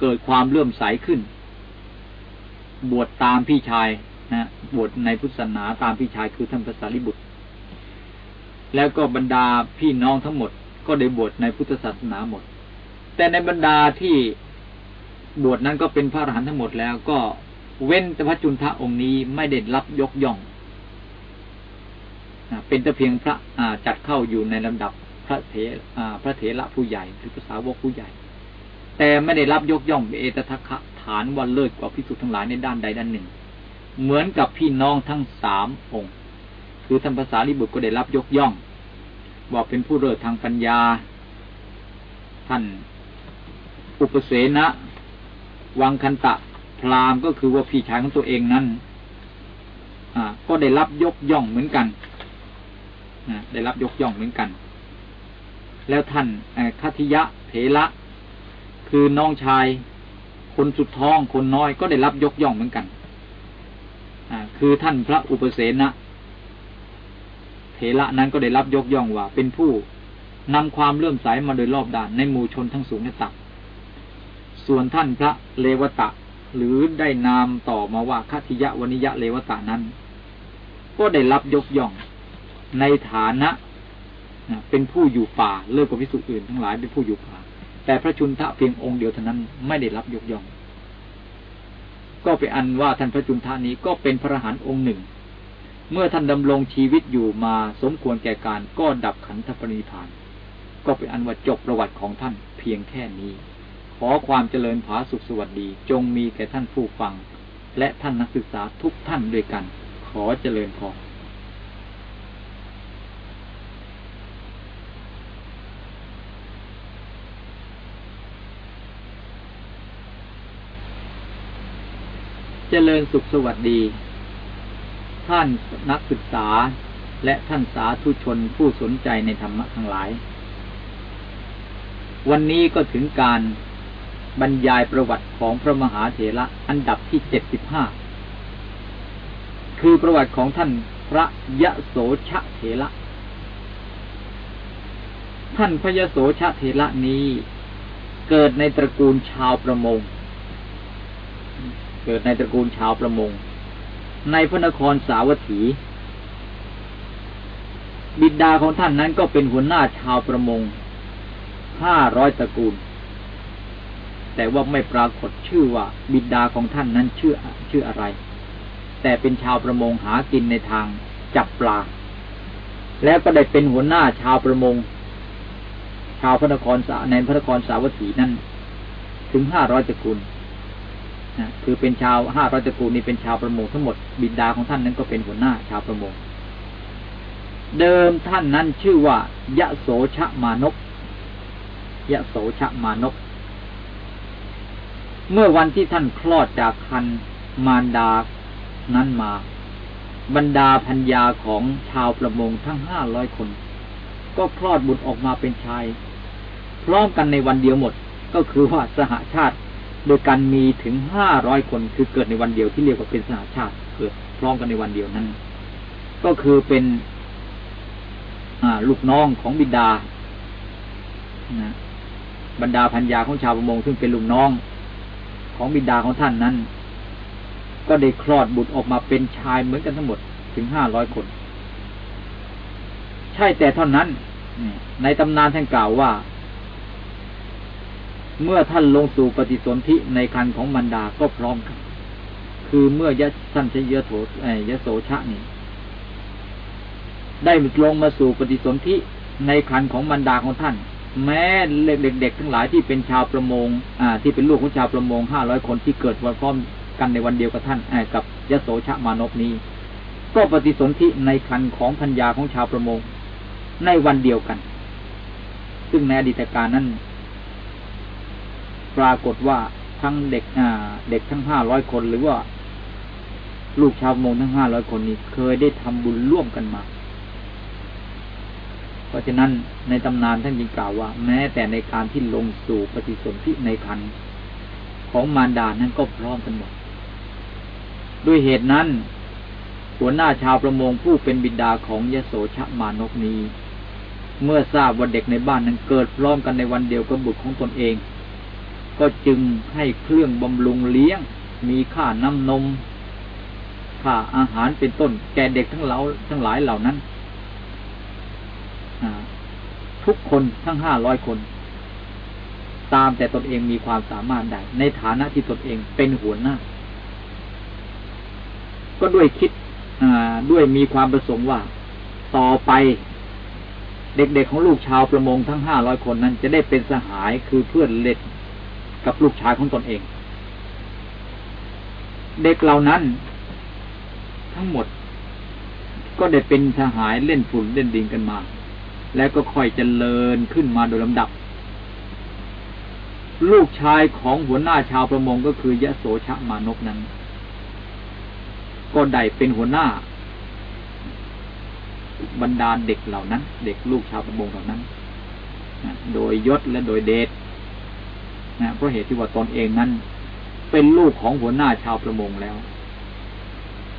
[SPEAKER 1] เกิดความเลื่อมใสขึ้น บวชตามพี่ชายนะบวชในพุทธศาสนาตามพี่ชายคือท่านพระสารีบุตร แล้วก็บรรดาพี่น้องทั้งหมดก็ได้บวชในพุทธศาสนาหมด แต่ในบรรดาที่บวชนั้นก็เป็นพระอรหันต์ทั้งหมดแล้วก็เว้นแต่พระจุนทะองค์นี้ไม่ได้รับยกย่อง เป็นแต่เพียงพระจัดเข้าอยู่ในลำดับพระเถพระเถระผู้ใหญ่หรือภาษาวกผู้ใหญ่ แต่ไม่ได้รับยกย่องเอตทัคคะฐานวันเลิศกว่าพิสุทั้งหลายในด้านใดด้านหนึ่ง เหมือนกับพี่น้องทั้งสามองค์ คือท่านภาษาลิบุตรก็ได้รับยกย่อง บอกเป็นผู้เลิศทางปัญญา ท่าน อุปเสนะวังคันตะพรามก็คือว่าพี่ชายของตัวเองนั้นก็ได้รับยกย่องเหมือนกันได้รับยกย่องเหมือนกัน แล้วท่านคัติยะเถระคือน้องชาย คนสุดท้องคนน้อยก็ได้รับยกย่องเหมือนกันคือท่านพระอุปเสนะเถระนั้นก็ได้รับยกย่องว่า เป็นผู้นำความเลื่อมใสมาโดยรอบด้านในหมู่ชนทั้งสูงและต่ำ ส่วนท่านพระเลวตะ หรือได้นามต่อมาว่าคัติยะวนิยะเลวตะนั้น ก็ได้รับยกย่องในฐานะเป็นผู้อยู่ป่าเลิกกับพิสุอื่นทั้งหลายเป็นผู้อยู่ป่า แต่พระชุนทะเพียงองค์เดียวเท่านั้นไม่ได้รับยกย่อง ก็เป็นอันว่าท่านพระจุนทานี้ก็เป็นพระหันองค์หนึ่ง เมื่อท่านดำรงชีวิตอยู่มาสมควรแก่การก็ดับขันธปริพาน ก็เป็นอันว่าจบประวัติของท่านเพียงแค่นี้ ขอความเจริญผาสุขสวัสดีจงมีแก่ท่านผู้ฟัง และท่านนักศึกษาทุกท่านด้วยกัน ขอเจริญพรเจริญสุขสวัสดี ท่านนักศึกษาและท่านสาธุชนผู้สนใจในธรรมะทั้งหลาย วันนี้ก็ถึงการ บรรยายประวัติของพระมหาเถระอันดับที่เจ็ดสิบห้าคือประวัติของท่านพระยะโสชะเถระ ท่านพระยะโสชะเถระนี้ เกิดในตระกูลชาวประมง เกิดในตระกูลชาวประมง ในพระนครสาวัตถี บิดาของท่านนั้นก็เป็นหัวหน้าชาวประมงห้าร้อยตระกูล แต่ว่าไม่ปรากฏชื่อว่าบิดาของท่านนั้นชื่อชื่ออะไร แต่เป็นชาวประมงหากินในทางจับปลา แล้วก็ได้เป็นหัวหน้าชาวประมง ชาวพระนครสาในพระนครสาวัตถีนั้นถึงห้าร้อยตระกูลนะคือเป็นชาวห้าร้อยตระกูลนี้เป็นชาวประมงทั้งหมดบิดาของท่านนั้นก็เป็นหัวหน้าชาวประมง เดิมท่านนั้นชื่อว่ายะโสชะมานกยะโสชะมานก เมื่อวันที่ท่านคลอดจากคันมารดานั้นมา บรรดาพัญญาของชาวประมงทั้งห้าร้อยคน ก็คลอดบุตรออกมาเป็นชาย พร้อมกันในวันเดียวหมดก็คือว่าสหาชาติ โดยการมีถึงห้าร้อยคนคือเกิดในวันเดียวที่เรียกว่าเป็นสหาชาติเกิดพร้อมกันในวันเดียวนั้น ก็คือเป็นลูกน้องของบิดานะบรรดาพัญญาของชาวประมงซึ่งเป็นลูกน้อง ของบิดาของท่านนั้น ก็ได้คลอดบุตรออกมาเป็นชายเหมือนกันทั้งหมดถึงห้าร้อยคน ใช่แต่เท่านั้นในตำนานท่านกล่าวว่า เมื่อท่านลงสู่ปฏิสนธิในคันของมันดาก็พร้อมกัน คือเมื่อยะท่านชยโถยะโสชะนี่ได้ลงมาสู่ปฏิสนธิในคันของมันดาของท่าน แม้เด็กๆทั้งหลายที่เป็นชาวประมง อ่า ที่เป็นลูกของชาวประมงห้าร้อยคนที่เกิดวันพร้อมกันในวันเดียวกับท่านกับยโสชะมานพนี้ ก็ปฏิสนธิในคันของพัญญาของชาวประมง ในวันเดียวกัน ซึ่งในอดีตการนั้น ปรากฏว่าทั้งเด็กอ่า เด็กทั้งห้าร้อยคนหรือว่า ลูกชาวประมงทั้งห้าร้อยคนนี้เคยได้ทำบุญร่วมกันมา เพราะฉะนั้นในตำนานท่านยิงกล่าวว่า แม้แต่ในการที่ลงสู่ปฏิสนธิในคันของมารดานั้นก็พร้อมกันหมด ด้วยเหตุนั้นหัวหน้าชาวประมงผู้เป็นบิดาของยโสชะมานกนี้ เมื่อทราบว่าเด็กในบ้านนั้นเกิดพร้อมกันในวันเดียวกับบุตรของตนเอง ก็จึงให้เครื่องบำรุงเลี้ยง มีค่าน้ำนม ค่าอาหารเป็นต้น แก่เด็กทั้งเหล่าทั้งหลายเหล่านั้น ทุกคนทั้งห้าร้อยคน ตามแต่ตนเองมีความสามารถได้ในฐานะที่ตนเองเป็นหัวหน้า ก็ด้วยคิดด้วยมีความประสงค์ว่า ต่อไป เด็กๆของลูกชาวประมงทั้งห้าร้อยคนนั้น จะได้เป็นสหายคือเพื่อนเล็กกับลูกชายของตนเอง เด็กเหล่านั้น ทั้งหมด ก็ได้เป็นสหายเล่นฝุ่นเล่นดินกันมา แล้วก็ค่อยเจริญขึ้นมาโดยลำดับ ลูกชายของหัวหน้าชาวประมงก็คือยะโสชะมานกนั้น ก็ได้เป็นหัวหน้า บรรดาเด็กเหล่านั้น เด็กลูกชาวประมงเหล่านั้นโดยยศและโดยเดชนะเพราะเหตุที่ว่าตนเองนั้น เป็นลูกของหัวหน้าชาวประมงแล้ว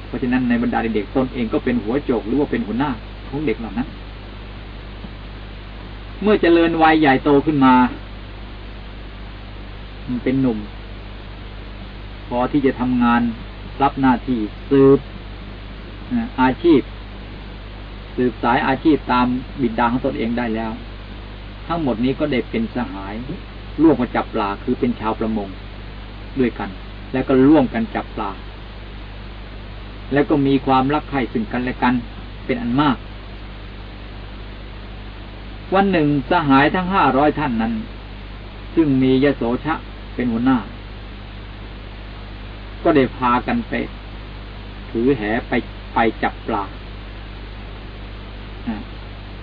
[SPEAKER 1] เพราะฉะนั้นในบรรดาเด็กตนเองก็เป็นหัวโจกหรือว่าเป็นหัวหน้าของเด็กเหล่านั้น เมื่อเจริญวัยใหญ่โตขึ้นมามันเป็นหนุ่ม พอที่จะทำงานรับหน้าที่สืบอาชีพ สืบสายอาชีพตามบิดาของตนเองได้แล้ว ทั้งหมดนี้ก็ได้เป็นสหาย ร่วมกันจับปลาคือเป็นชาวประมงด้วยกัน แล้วก็ร่วมกันจับปลา แล้วก็มีความรักใคร่ซึ่งกันและกันเป็นอันมาก วันหนึ่งสหายทั้งห้าร้อยท่านนั้น ซึ่งมียโสชะเป็นหัวหน้า ก็ได้พากันไป ถือแหไปไปจับปลา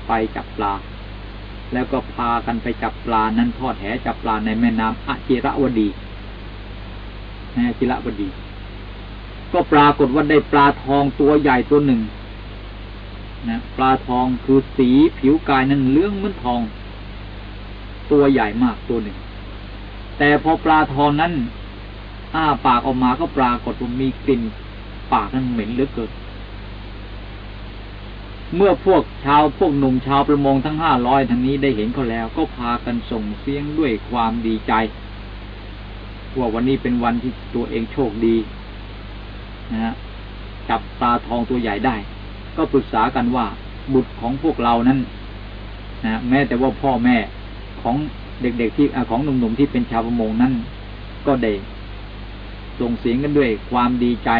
[SPEAKER 1] ไปจับปลา แล้วก็พากันไปจับปลา นั้นทอดแหจับปลาในแม่น้ำอจิระวดีอจิระวดี ก็ปรากฏว่าได้ปลาทองตัวใหญ่ตัวหนึ่ง นะปลาทองคือสีผิวกายนั้นเลื้องเหมือนทอง ตัวใหญ่มากตัวหนึ่ง แต่พอปลาทองนั้น อ้าปากออกมาก็ปรากฏว่ามีกลิ่นปากนั้นเหม็นเหลือเกินเมื่อพวกชาวพวกหนุ่มชาวประมงทั้งห้าร้อยทางนี้ได้เห็นเขาแล้ว ก็พากันส่งเสียงด้วยความดีใจว่าวันนี้เป็นวันที่ตัวเองโชคดีนะฮะจับปลาทองตัวใหญ่ได้ ก็ปรึกษากันว่าบุตรของพวกเรานั้นนะแม้แต่ว่าพ่อแม่ของเด็กๆที่ของหนุ่มๆที่เป็นชาวประมงนั้น ก็ได้ส่งเสียงกันด้วยความดีใจ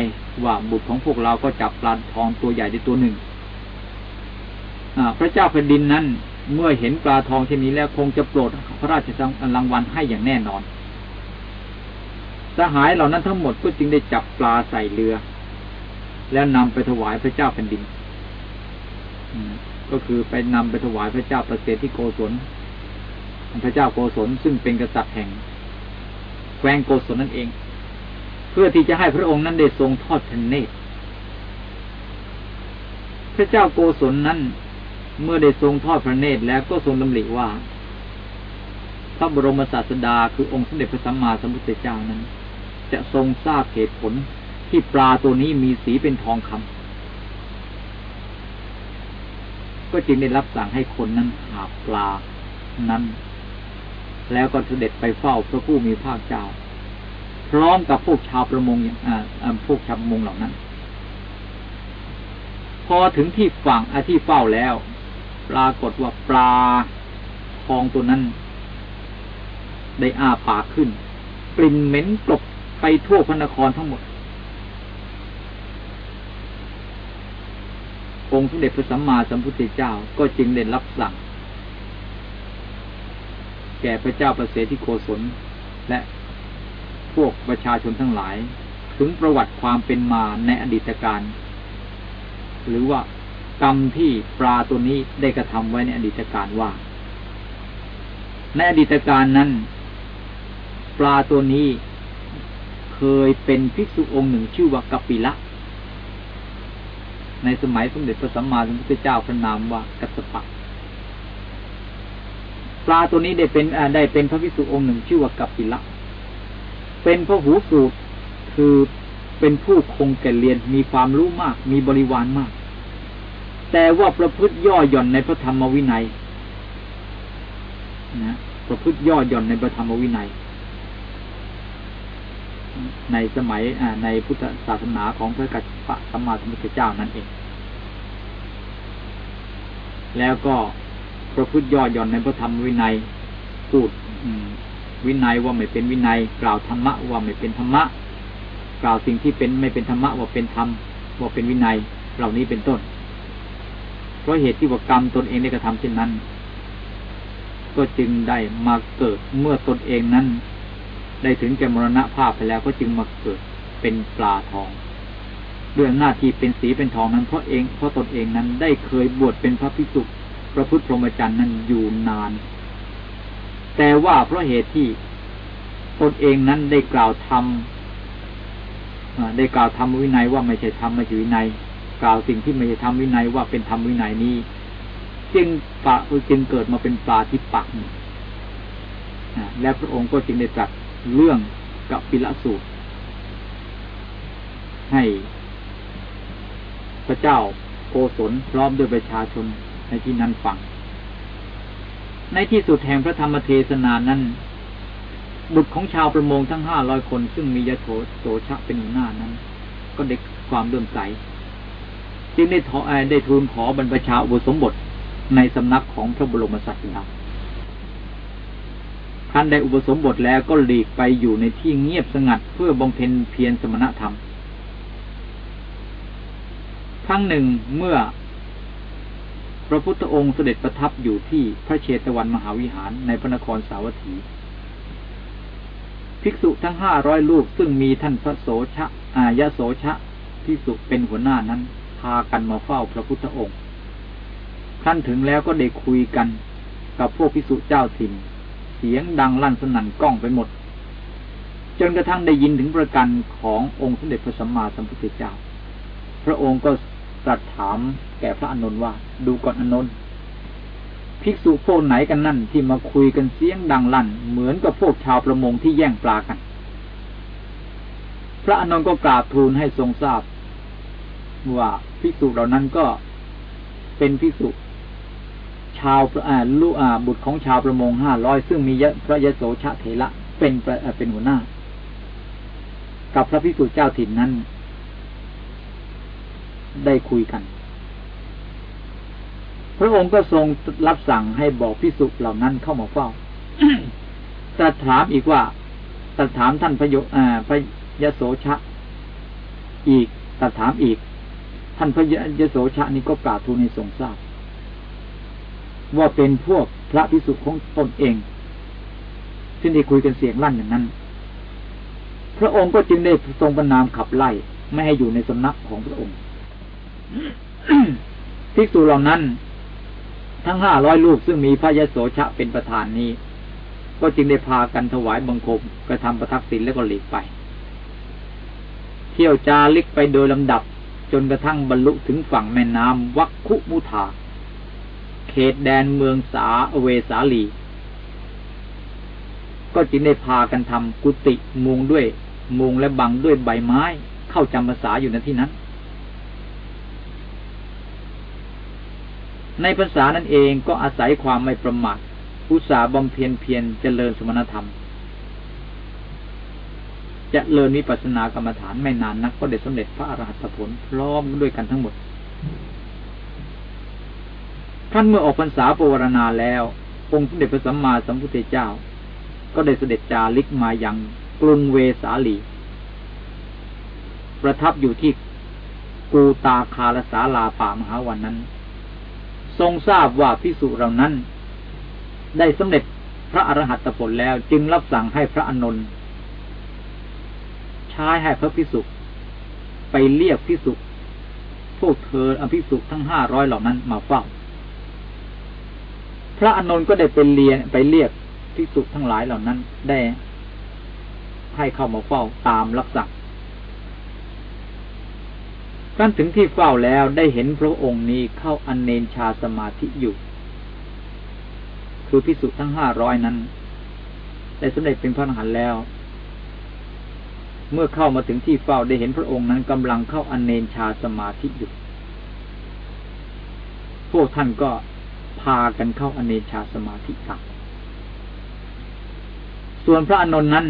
[SPEAKER 1] ว่าบุตรของพวกเราก็จับปลาทองตัวใหญ่ได้ตัวหนึ่งพระเจ้าแผ่นดินนั้น เมื่อเห็นปลาทองเช่นนี้แล้วคงจะโปรดพระราชรางวัลให้อย่างแน่นอนสหายเหล่านั้นทั้งหมดก็จึงได้จับปลาใส่เรือ แล้วนำไปถวายพระเจ้าแผ่นดิน ก็คือไปนำไปถวายพระเจ้าประเสริฐที่โกศลพระเจ้าโกศลซึ่งเป็นกษัตริย์แห่งแคว้นโกศลนั่นเอง เพื่อที่จะให้พระองค์นั้นได้ทรงทอดพระเนตรพระเจ้าโกศลนั้น เมื่อได้ทรงทอดพระเนตรแล้วก็ทรงดำริว่า พระบรมศาสดาคือองค์สมเด็จพระสัมมาสัมพุทธเจ้านั้น จะทรงทราบเหตุผลที่ปลาตัวนี้มีสีเป็นทองคำ ก็จึงได้รับสั่งให้คนนั้นหาปลานั้น แล้วก็เสด็จไปเฝ้าพระผู้มีภาคเจ้า พร้อมกับพวกชาวประมงอย่างพวกชาวประมงเหล่านั้น พอถึงที่ฝั่งอาที่เฝ้าแล้ว ปรากฏว่าปลาทองตัวนั้น ได้อ้าปากขึ้น กลิ่นเหม็นกลบไปทั่วพระนครทั้งหมด องค์สมเด็จพระสัมมาสัมพุทธเจ้าก็จึงได้รับสั่ง แก่พระเจ้าประเสริฐที่โกศลและพวกประชาชนทั้งหลาย ถึงประวัติความเป็นมาในอดีตการหรือว่ากรรมที่ปลาตัวนี้ได้กระทำไว้ในอดีตการว่า ในอดีตการนั้น ปลาตัวนี้เคยเป็นภิกษุองค์หนึ่งชื่อว่ากัปปิละ ในสมัยสมเด็จพระสัมมาสัมพุทธเจ้าพระนามว่ากัสปะปลาตัวนี้ได้เป็นได้เป็นพระภิกษุองค์หนึ่งชื่อว่ากัปปิละ เป็นพระหูสูตรคือเป็นผู้คงแก่เรียนมีความรู้มาก มีบริวารมาก แต่ว่าประพฤติย่อหย่อนในพระธรรมวินัยนะประพฤติย่อหย่อนในพระธรรมวินัย ในสมัยในพุทธศาสนาของพระกัสสปะสัมมาสัมพุทธเจ้านั่นเอง แล้วก็ประพฤติย่อหย่อนในพระธรรมวินัยพูดวินัยว่าไม่เป็นวินัย กล่าวธรรมะว่าไม่เป็นธรรมะ กล่าวสิ่งที่เป็นไม่เป็นธรรมะว่าเป็นธรรมว่าเป็นวินัยเหล่านี้เป็นต้น เพราะเหตุที่ว่ากรรมตนเองได้กระทำเช่นนั้น ก็จึงได้มาเกิดเมื่อตนเองนั้น ได้ถึงแก่มรณะภาพไปแล้วก็จึงมาเกิดเป็นปลาทองด้วยหน้าที่เป็นสีเป็นทองนั้นเพราะเองเพราะตนเองนั้นได้เคยบวชเป็นพระภิกษุพระพุทธพรหมจรรย์นั้นอยู่นาน แต่ว่าเพราะเหตุที่ตนเองนั้นได้กล่าวทำได้กล่าวธรรมวินัยว่าไม่ใช่ธรรมวินัย กล่าวสิ่งที่ไม่ใช่ธรรมวินัยว่าเป็นธรรมวินัยนี้จึงปะจึงเกิดมาเป็นปลาที่ปักและพระองค์ก็จึงได้ตรัส เรื่องกับปิละสูตร ให้พระเจ้าโกศลพร้อมด้วยประชาชนในที่นั้นฟัง ในที่สุดแห่งพระธรรมเทศนานั้น บุตรของชาวประมงทั้งห้าร้อยคน ซึ่งมียโถโสชะเป็นหัวหน้านั้น ก็เด็กความเลื่อมใส จึงได้ทอได้ทูลขอบรรพชาอุปสมบทในสำนักของพระบรมศาสดา ท่านได้อุปสมบทแล้วก็หลีกไปอยู่ในที่เงียบสงัดเพื่อบำเพ็ญเพียรสมณธรรม ครั้งหนึ่งเมื่อ พระพุทธองค์เสด็จประทับอยู่ที่พระเชตวันมหาวิหารในพระนครสาวัตถี ภิกษุทั้งห้าร้อยลูกซึ่งมีท่านพระโสชะอายะโสชะภิกษุเป็นหัวหน้านั้นพากันมาเฝ้าพระพุทธองค์ท่านถึงแล้วก็ได้คุยกันกับพวกภิกษุเจ้าถิ่น เสียงดังลั่นสนั่นกล้องไปหมด จนกระทั่งได้ยินถึงประกันขององค์สมเด็จพระสัมมาสัมพุทธเจ้า พระองค์ก็ตรัสถามแก่พระอนุนว่า ดูก่อนอนุนภิกษุพวกไหนกันนั่นที่มาคุยกันเสียงดังลั่น เหมือนกับพวกชาวประมงที่แย่งปลากัน พระอนุนก็กราบทูลให้ทรงทราบว่าภิกษุเหล่านั้นก็เป็นภิกษุาวอ่าลูอาบุตรของชาวประมงห้าร้อยซึ่งมีพระยโสชะเถระเป็นเป็นหัวหน้า กับพระภิกษุเจ้าถิ่นนั้น ได้คุยกัน พระองค์ก็ทรงรับสั่งให้บอกพิสุเหล่านั้นเข้ามาเฝ้าตรัสถามอีกว่าตรัสถามท่านพระยพระยโสชะ อีกตรัสถามอีก ท่านพระยโสชะนี้ก็กราบทูลในทรงทราบ ว่าเป็นพวกพระพิสุของตนเองที่ได้คุยกันเสียงลั่นอย่างนั้น พระองค์ก็จึงได้ทรงประนามขับไล่ไม่ให้อยู่ในสำนักของพระองค์ภิกษุเหล่านั้น ทั้งห้าร้อยลูกซึ่งมีพระยโสชะเป็นประธานนี้ ก็จึงได้พากันถวายบังคมกระทำประทักษิณแล้วก็หลีกไป เที่ยวจาริกไปโดยลำดับ จนกระทั่งบรรลุถึงฝั่งแม่น้ำวัคคุมุธา เขตแดนเมืองสาเวสาลี ก็จึงได้พากันทำกุฏิมุงด้วย มุงและบังด้วยใบไม้ เข้าจำภาษาอยู่ในที่นั้น ในภาษานั้นเองก็อาศัยความไม่ประมาทอุตสาบำเพ็ญเพียรเจริญสมณธรรมจะเริญวิปัสสนากรรมฐานไม่นานนักก็ได้สำเร็จพระอรหัตผลพร้อมด้วยกันทั้งหมด ท่านเมื่อออกพรรษาปวารณาแล้ว องค์สมเด็จพระสัมมาสัมพุทธเจ้า ก็ได้เสด็จจาริกมายังกรุงเวสาลี ประทับอยู่ที่กูตาคาลสาลาป่ามหาวันนั้น ทรงทราบว่าพิสุเหล่านั้น ได้สำเร็จพระอรหัตผลแล้วจึงรับสั่งให้พระอนนท์ใช้ให้พระพิสุไปเรียกพิสุพวกเธออภิสุทั้งห้าร้อยเหล่านั้นมาเฝ้า พระอนนท์ก็ได้ไปเรียนไปเรียกพิสุทั้งหลายเหล่านั้น ได้ให้เข้ามาเฝ้าตามรับสั่งท่านถึงที่เฝ้าแล้วได้เห็นพระองค์นี้เข้าอันเนนชาสมาธิอยู่ คือพิสุทั้งห้าร้อยนั้น ได้สำเร็จเป็นพระอรหันต์แล้ว เมื่อเข้ามาถึงที่เฝ้าได้เห็นพระองค์นั้นกำลังเข้าอนเนนชาสมาธิอยู่ พวกท่านก็ พากันเข้าอเนชาสมาธิตามส่วนพระอนนท์นั้น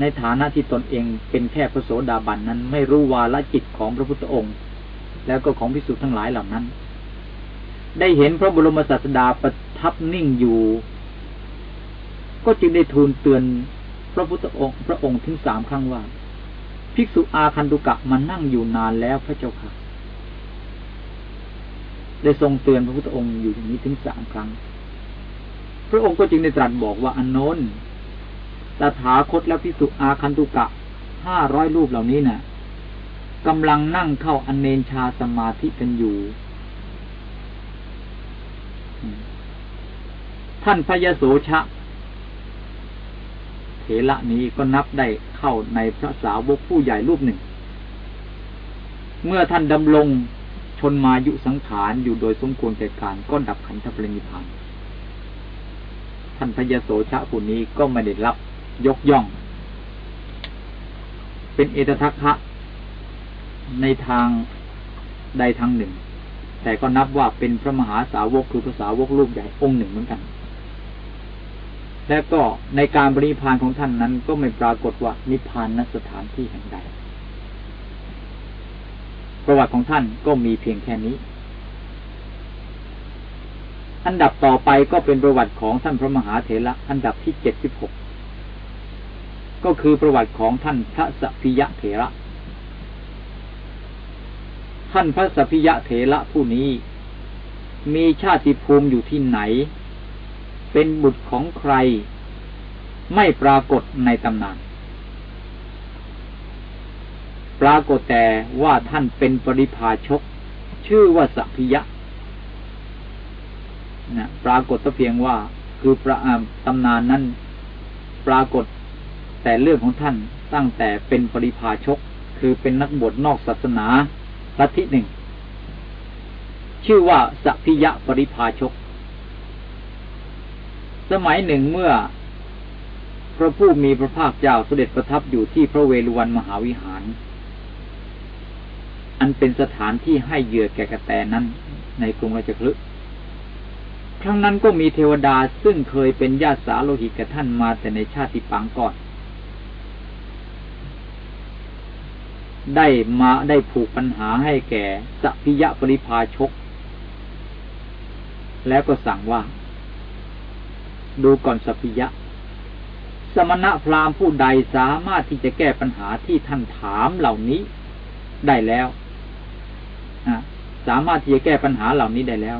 [SPEAKER 1] ในฐานะที่ตนเองเป็นแค่พระโสดาบันนั้น ไม่รู้วาละจิตของพระพุทธองค์ แล้วก็ของพิสุทั้งหลายเหล่านั้น ได้เห็นพระบรมศาสดาประทับนิ่งอยู่ ก็จึงได้ทูลเตือนพระพุทธองค์ พระองค์ถึงสามครั้งว่า ภิกษุอาคันตุกะมานั่งอยู่นานแล้วพระเจ้าค่ะ ได้ทรงเตือนพระพุทธองค์อยู่อย่างนี้ถึงสามครั้ง พระองค์ก็จึงได้ตรัสบอกว่าอนนนท์ตถาคตและภิกษุอาคันตุกะห้าร้อยรูปเหล่านี้นะ่ะกำลังนั่งเข้าอนเนนชาสมาธิกันอยู่ ท่านพยโสชะเถระนี้ก็นับได้เข้าในพระสาวกผู้ใหญ่รูปหนึ่ง เมื่อท่านดำรง ชนมายุสังขารอยู่โดยสมควรแก่การก็ดับขันธปรินิพานท่านพระยโสชะผู้นี้ก็ไม่ได้รับยกย่อง เป็นเอตทัคคะในทางใดทางหนึ่ง แต่ก็นับว่าเป็นพระมหาสาวกคือพระสาวกรูปใหญ่องค์หนึ่งเหมือนกัน และก็ในการบริพานของท่านนั้นก็ไม่ปรากฏว่านิพพานนสถานที่แห่งใด ประวัติของท่านก็มีเพียงแค่นี้ อันดับต่อไปก็เป็นประวัติของท่านพระมหาเถระอันดับที่เจ็ดสิบหกก็คือประวัติของท่านพระสัพพิยะเถระ ท่านพระสัพพิยะเถระผู้นี้ มีชาติภูมิอยู่ที่ไหน เป็นบุตรของใคร ไม่ปรากฏในตำนาน ปรากฏแต่ว่าท่านเป็นปริพาชก ชื่อว่าสัพพิยะนะปรากฏแต่เพียงว่าคือประตำนานนั้น ปรากฏแต่เรื่องของท่านตั้งแต่เป็นปริพาชก คือเป็นนักบวชนอกศาสนาลัทธิหนึ่ง ชื่อว่าสัพพิยะปริพาชก สมัยหนึ่งเมื่อพระผู้มีพระภาคเจ้าเสด็จประทับอยู่ที่พระเวฬุวันมหาวิหาร อันเป็นสถานที่ให้เหยื่อแก่กระแตนั้น ในกรุงราชคลึครั้งนั้นก็มีเทวดาซึ่งเคยเป็นญาติสาโลหิตกับท่านมาแต่ในชาติปังก่อน ได้มาได้ผูกปัญหาให้แก่สัพพิยะปริพาชก แล้วก็สั่งว่า ดูก่อนสัพพิยะ สมณะพราหมณ์ผู้ใดสามารถที่จะแก้ปัญหาที่ท่านถามเหล่านี้ได้แล้ว สามารถที่จะแก้ปัญหาเหล่านี้ได้แล้ว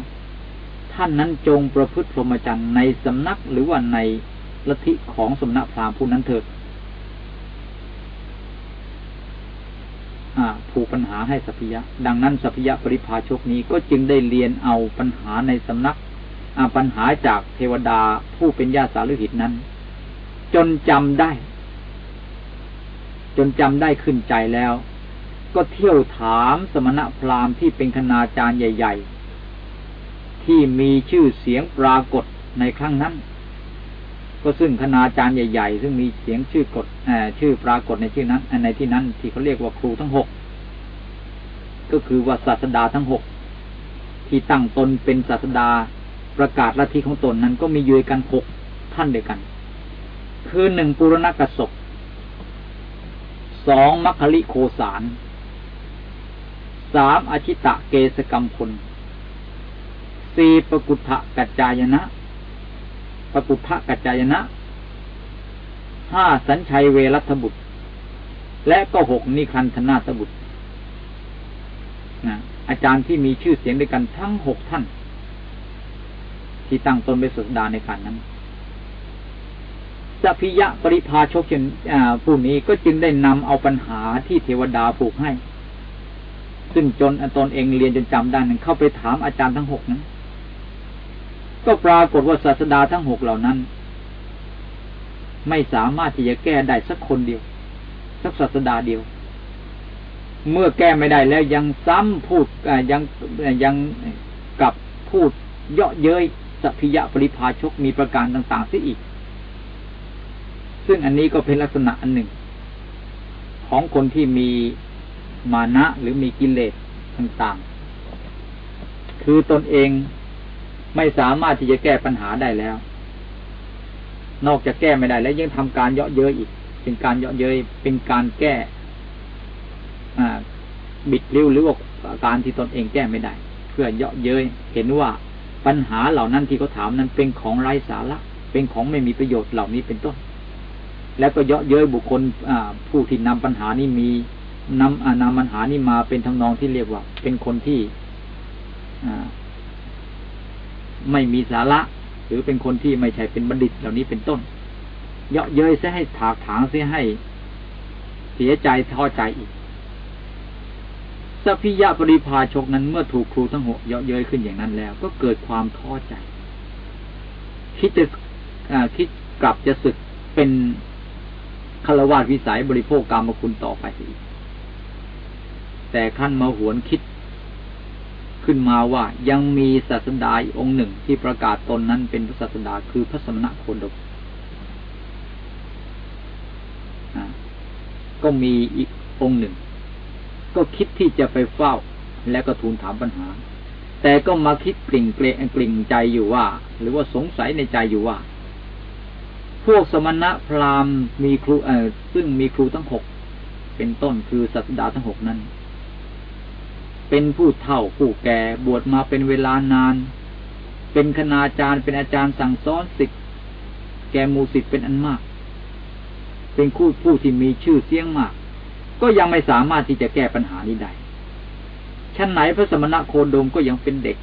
[SPEAKER 1] ท่านนั้นจงประพฤติพรหมจรรย์ในสำนักหรือว่าในลัทธิของสมณะพราหมณ์ผู้นั้นเถิดผูกปัญหาให้สัพยะ ดังนั้นสัพยะปริพาชกนี้ก็จึงได้เรียนเอาปัญหาในสำนักปัญหาจากเทวดาผู้เป็นญาติสารุหิตนั้น จนจำได้ จนจำได้ขึ้นใจแล้ว ก็เที่ยวถามสมณะพราหมณ์ที่เป็นคณาจารย์ใหญ่ ๆ ที่มีชื่อเสียงปรากฏในครั้งนั้น ก็ซึ่งคณาจารย์ใหญ่ ๆ ซึ่งมีเสียงชื่อกฎชื่อปรากฏในชื่อนั้นในที่นั้นที่เขาเรียกว่าครูทั้งหกก็คือว่าศาสดาทั้งหกที่ตั้งตนเป็นศาสดาประกาศลัทธิของตนนั้นก็มีอยู่กันหกท่านเดียวกัน คือหนึ่งปุรณกสบสองมัคคลิโคสาร สามอชิตะเกสกรรมพลสี่ปกุทะกัจจายนะปกุทะกัจจายนะห้าสัญชัยเวรัตบุตร และก็หกนิคันธนาตบุตรนะอาจารย์ที่มีชื่อเสียงด้วยกันทั้งหกท่าน ที่ตั้งตนเป็นศาสดาในการนั้นสัพิยะปริพาชกเช่นผู้นี้ก็จึงได้นำเอาปัญหาที่เทวดาผูกให้ ซึ่งจนตนเองเรียนจนจำได้นั้นเข้าไปถามอาจารย์ทั้งหกนั้น ก็ปรากฏว่าศาสดาทั้งหกเหล่านั้น ไม่สามารถที่จะแก้ได้สักคนเดียว สักศาสดาเดียว เมื่อแก้ไม่ได้แล้วยังซ้ำพูดยังยังกับพูดเยาะเย้ยสัพยะปริพาชกมีประการต่างๆเสียอีก ซึ่งอันนี้ก็เป็นลักษณะอันหนึ่ง ของคนที่มี มานะหรือมีกิเลสต่างๆ คือตนเองไม่สามารถที่จะแก้ปัญหาได้แล้ว นอกจากแก้ไม่ได้แล้วยังทำการเยาะเย้ยอีก เป็นการเยาะเย้ยเป็นการแก้บิดริ้วหรือว่าการที่ตนเองแก้ไม่ได้ เพื่อเยาะเย้ยเห็นว่าปัญหาเหล่านั้นที่เขาถามนั้นเป็นของไร้สาระเป็นของไม่มีประโยชน์เหล่านี้เป็นต้น แล้วก็เยาะเย้ยบุคคลผู้ที่นำปัญหานี้มี นำนำปัญหานี้มาเป็นทำนองที่เรียกว่า เป็นคนที่ไม่มีสาระ หรือเป็นคนที่ไม่ใช่เป็นบัณฑิตเหล่านี้เป็นต้น เยาะเย้ยเสียให้ถากถางเสียให้ เสียใจท้อใจอีกสัพพิยะปริพาชกนั้นเมื่อถูกครูทั้งหกเยาะเย้ยขึ้นอย่างนั้นแล้ว ก็เกิดความท้อใจ คิดจะคิดกลับจะศึกเป็นฆราวาสวิสัยบริโภคกรรมคุณต่อไปอีก แต่ขั้นมาหวนคิด ขึ้นมาว่ายังมีศาสดาองค์หนึ่งที่ประกาศตนนั้นเป็นพระศาสดาคือพระสมณะโคดมก็มีอีกองค์หนึ่ง ก็คิดที่จะไปเฝ้า และก็ทูลถามปัญหา แต่ก็มาคิดกลิ่งเกลกลิ่งใจอยู่ว่า หรือว่าสงสัยในใจอยู่ว่า พวกสมณะพราหมณ์มีครูเออซึ่งมีครูทั้งหกเป็นต้นคือสัตดาทั้งหกนั้น เป็นผู้เฒ่าผู้แก่บวชมาเป็นเวลานาน เป็นคณาจารย์เป็นอาจารย์สั่งสอนสิทธิ์แกมูสิทธิ์เป็นอันมาก เป็นคู่ผู้ที่มีชื่อเสียงมาก ก็ยังไม่สามารถที่จะแก้ปัญหานี้ได้ชั้นไหนพระสมณะโคดมก็ยังเป็นเด็ก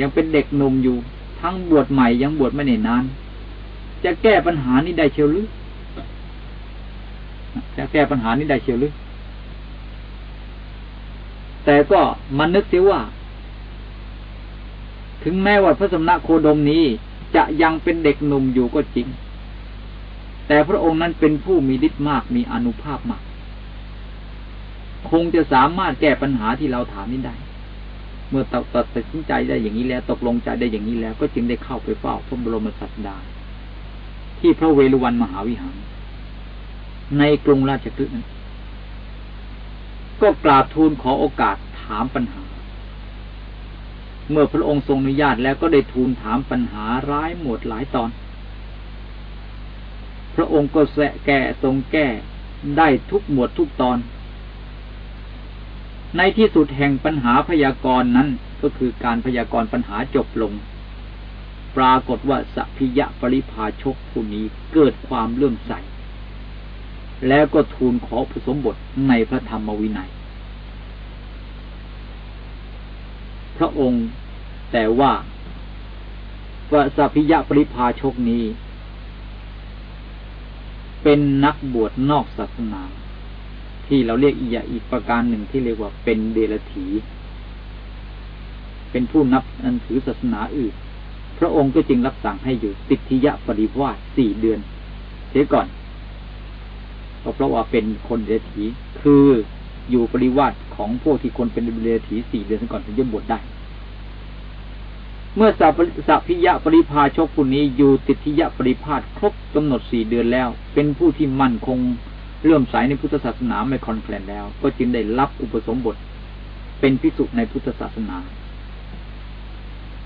[SPEAKER 1] ยังเป็นเด็กหนุ่มอยู่ ทั้งบวชใหม่ยังบวชไม่นาน จะแก้ปัญหานี้ได้เชียวหรือจะแก้ปัญหานี้ได้เชียวหรือ แต่ก็มันนึกเสียว่า ถึงแม้ว่าพระสมณะโคดมนี้จะยังเป็นเด็กหนุ่มอยู่ก็จริง แต่พระองค์นั้นเป็นผู้มีฤทธิ์มากมีอนุภาพมาก คงจะสามารถแก้ปัญหาที่เราถามนี้ได้ เมื่อตัดสินใจได้อย่างนี้แล้ว ตกลงใจได้อย่างนี้แล้ว ก็จึงได้เข้าไปเฝ้าพระบรมศาสดา ที่พระเวรุวันมหาวิหาร ในกรุงราชคฤห์นั้น ก็กราบทูลขอโอกาสถามปัญหา เมื่อพระองค์ทรงอนุญาตแล้วก็ได้ทูลถามปัญหาร้ายหมดหลายตอน พระองค์ก็แสะแก่ทรงแก้ได้ทุกหมวดทุกตอน ในที่สุดแห่งปัญหาพยากรณ์นั้นก็คือการพยากรณ์ปัญหาจบลง ปรากฏว่าสัพพิยะปริภาชกผู้นี้เกิดความเลื่อมใส แล้วก็ทูลขอผสมบทในพระธรรมวินัย พระองค์แต่ว่าว่าสัพพิยะปริภาชกนี้ เป็นนักบวชนอกศาสนา ที่เราเรียกอีกอีกประการหนึ่งที่เรียกว่าเป็นเดรถี เป็นผู้นับอันถือศาสนาอื่น พระองค์ก็จึงรับสั่งให้อยู่ติทิยะปริวาสสี่เดือนเสียก่อน ก็เพราะว่าเป็นคนเดรถีคืออยู่ปริวาสของพวกที่คนเป็นเดรถีสี่เดือนก่อนถึงจะบวชได้ เมื่อสัพพิยะปริพาชกผู้นี้อยู่ติทิยะปริพาสครบกำหนดสี่เดือนแล้ว เป็นผู้ที่มั่นคงเลื่อมใสในพุทธศาสนาไม่คอนแคลนแล้ว ก็จึงได้รับอุปสมบท เป็นพิสุในพุทธศาสนา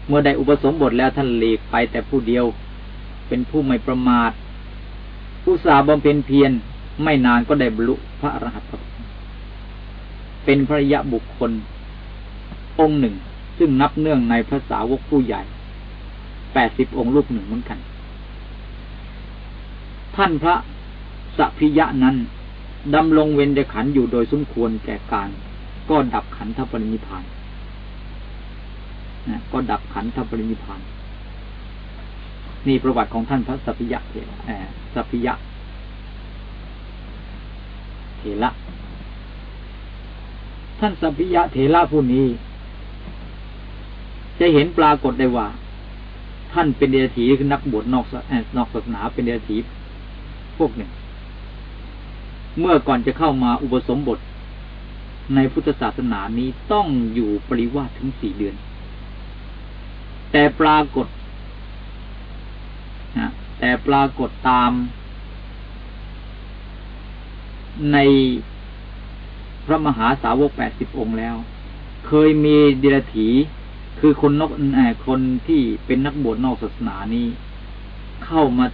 [SPEAKER 1] เมื่อได้อุปสมบทแล้วท่านเลกไปแต่ผู้เดียว เป็นผู้ไม่ประมาทผู้สาบำเพ็ญเพียร ไม่นานก็ได้บรรลุพระอรหันตเป็นพระยะบุคคล องค์หนึ่ง ซึ่งนับเนื่องในพระสาวกผู้ใหญ่แปดสิบองค์ลูกหนึ่งเหมือนกัน ท่านพระสัพิยะนั้นดำลงเวนเดขันอยู่โดยสมควรแก่การ ก็ดับขันธปรินิพานนะก็ดับขันธปรินิพานนี่ประวัติของท่านพระสัพิยะเถระสัพิยะ เถระท่านสัพิยะเถระผู้นี้ จะเห็นปรากฏได้ว่า ท่านเป็นเดรัจฉีคือนักบวชนอกนอกศาสนาเป็นเดรัจฉีพวกหนึ่ง เมื่อก่อนจะเข้ามาอุปสมบทในพุทธศาสนานี้ต้องอยู่ปริวาสถึงสี่เดือน แต่ปรากฏนะแต่ปรากฏตาม ในพระมหาสาวกแปดสิบองค์แล้ว เคยมีเดรถีคือคนนอกคนที่เป็นนักบวชนอกศาสนานี้ เข้ามา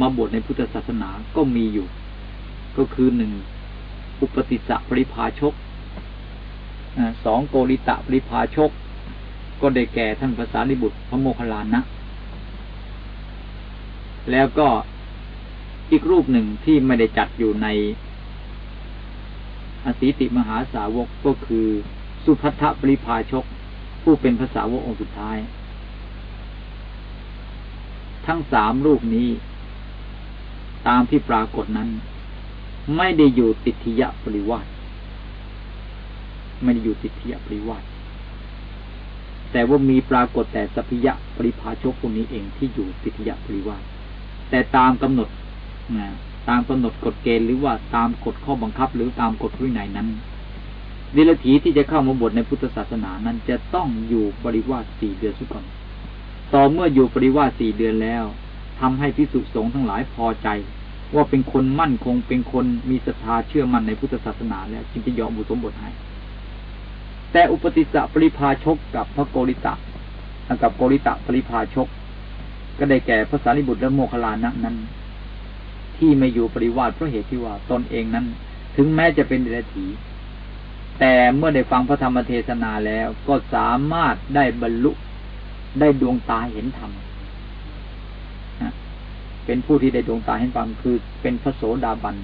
[SPEAKER 1] มาบวชในพุทธศาสนาก็มีอยู่ ก็คือหนึ่งอุปติสะปริภาชกสองโกริตะปริภาชก ก็ได้แก่ท่านภาษาลิบุตรพระโมคคัลลานะ แล้วก็อีกรูปหนึ่งที่ไม่ได้จัดอยู่ใน อสีติมหาสาวกก็คือ สุพัทธปริภาชก ผู้เป็นภาษาวกองค์สุดท้าย ทั้งสามรูปนี้ ตามที่ปรากฏนั้น ไม่ได้อยู่ติทยปริวาสไม่ได้อยู่ติทยปริวาสแต่ว่ามีปรากฏแต่สัพยะปริภาชกคนนี้เองที่อยู่ติทยปริวาสแต่ตามกำหนดนะ ตามกำหนดกฎเกณฑ์หรือว่าตามกฎข้อบังคับ หรือตามกฎวินัยนั้นดิลถีที่จะเข้ามาบวชในพุทธศาสนานั้นจะต้องอยู่ปริวาสสี่เดือนสุก่อนต่อเมื่ออยู่ปริวาสสี่เดือนแล้วทำให้พิสุสงฆ์ทั้งหลายพอใจ ว่าเป็นคนมั่นคงเป็นคนมีศรัทธาเชื่อมั่นในพุทธศาสนาแล้วจึงจะยอมบุสมบทให้แต่อุปติสสะปริพาชกกับพระโกริตะกับโกริตะปริพาชก ก็ได้แก่พระสารีบุตรและโมคลานะนั้น ที่ไม่อยู่ปริวาสเพราะเหตุที่ว่าตนเองนั้น ถึงแม้จะเป็นเดรัจฉีแต่เมื่อได้ฟังพระธรรมเทศนาแล้วก็สามารถได้บรรลุได้ดวงตาเห็นธรรมเป็นผู้ที่ได้ดวงตาเห็นความคือ เป็นพระโสดาบัน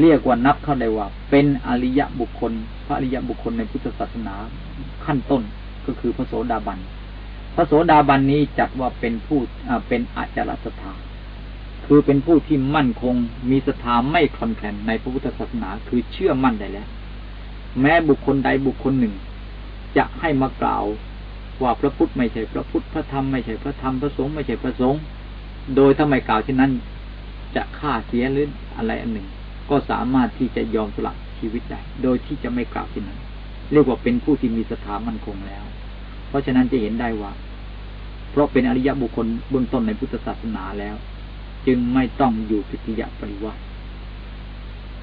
[SPEAKER 1] เรียกว่านับเข้าได้ว่า เป็นอริยะบุคคล พระอริยะบุคคลในพุทธศาสนาขั้นต้นก็คือพระโสดาบันพระโสดาบันนี้จัดว่าเป็นผู้เป็นอาจารศรัทธา คือเป็นผู้ที่มั่นคง มีศรัทธาไม่คลอนแคลนในพระพุทธศาสนาคือเชื่อมั่นได้แล้ว แม้บุคคลใดบุคคลหนึ่ง จะให้มากล่าวว่าพระพุทธไม่ใช่พระพุทธพระธรรมไม่ใช่พระธรรมพระสงฆ์ไม่ใช่พระสงฆ์โดยถ้าไมกล่าวเช่นนั้น จะฆ่าเสียหรืออะไรอันหนึ่ง ก็สามารถที่จะยอมสละชีวิตได้โดยที่จะไม่กล่าวเช่นนั้น เรียกว่าเป็นผู้ที่มีสถามั่นคงแล้ว เพราะฉะนั้นจะเห็นได้ว่า เพราะเป็นอริยบุคคลเบื้องต้นในพุทธศาสนาแล้ว จึงไม่ต้องอยู่ปิติยะปริวา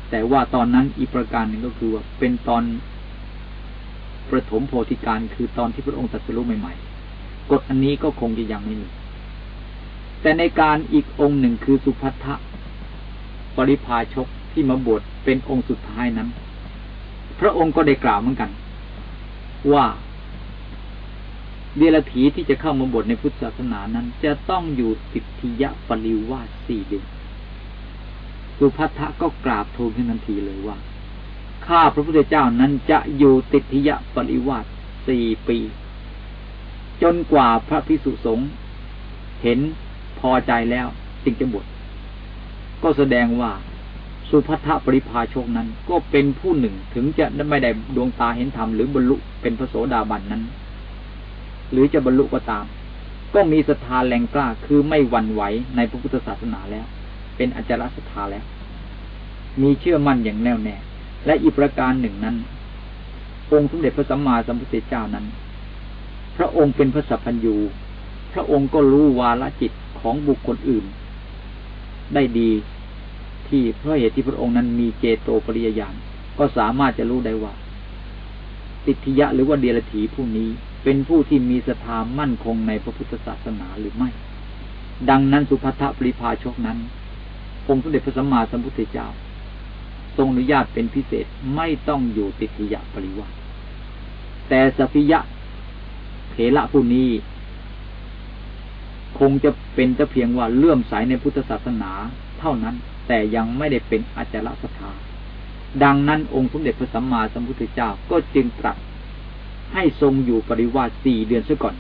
[SPEAKER 1] แต่ว่าตอนนั้นอีกประการหนึ่งก็คือว่าเป็นตอนประถมโพธิการคือตอนที่พระองค์ตรัสรู้ใหม่ ๆ กฎอันนี้ก็คงจะยังไม่มี แต่ในการอีกองค์หนึ่งคือสุภัทะปริพาชกที่มาบวชเป็นองค์สุดท้ายนั้น พระองค์ก็ได้กล่าวเหมือนกัน ว่า เดลถีที่จะเข้ามาบวชในพุทธศาสนานั้น จะต้องอยู่ติทิยะปริวาสสี่เดือนสุภัทะก็กราบทูลขึ้นทันทีเลยว่า ข้าพระพุทธเจ้านั้นจะอยู่ติทิยะปริวาสสี่ปี จนกว่าพระพิสุสงฆ์เห็นพอใจแล้วจึงจะบวชก็แสดงว่าสุภัทปริพาชกนั้น ก็เป็นผู้หนึ่งถึงจะไม่ได้ดวงตาเห็นธรรมหรือบรรลุเป็นพระโสดาบันนั้น หรือจะบรรลุก็ตาม ก็มีศรัทธาแรงกล้าคือไม่หวั่นไหวในพระพุทธศาสนาแล้ว เป็นอจารศรัทธาแล้ว มีเชื่อมั่นอย่างแน่วแน่ และอีกประการหนึ่งนั้น องค์สมเด็จพระสัมมาสัมพุทธเจ้านั้น พระองค์เป็นพระสัพพัญญูพระองค์ก็รู้วาลจิตของบุคคลอื่น ได้ดีที่เพราะเหตุที่พระองค์นั้นมีเจโตปริยญาณก็สามารถจะรู้ได้ว่าติทิยะหรือว่าเดียรถีผู้นี้ เป็นผู้ที่มีศรัทธามั่นคงในพระพุทธศาสนาหรือไม่ ดังนั้นสุภัทปริภาชกนั้นองค์สมเด็จพระสัมมาสัมพุทธเจ้า ทรงอนุญาตเป็นพิเศษไม่ต้องอยู่ติทิยะปริวาแต่สพิยะเถระผู้นี้คงจะเป็นแต่เพียงว่าเลื่อมใสในพุทธศาสนาเท่านั้น แต่ยังไม่ได้เป็นอาจารย์สถาดังนั้นองค์สมเด็จพระสัมมาสัมพุทธเจ้าก็จึงตรัส ให้ทรงอยู่ปริวาสสี่เดือนซะก่อน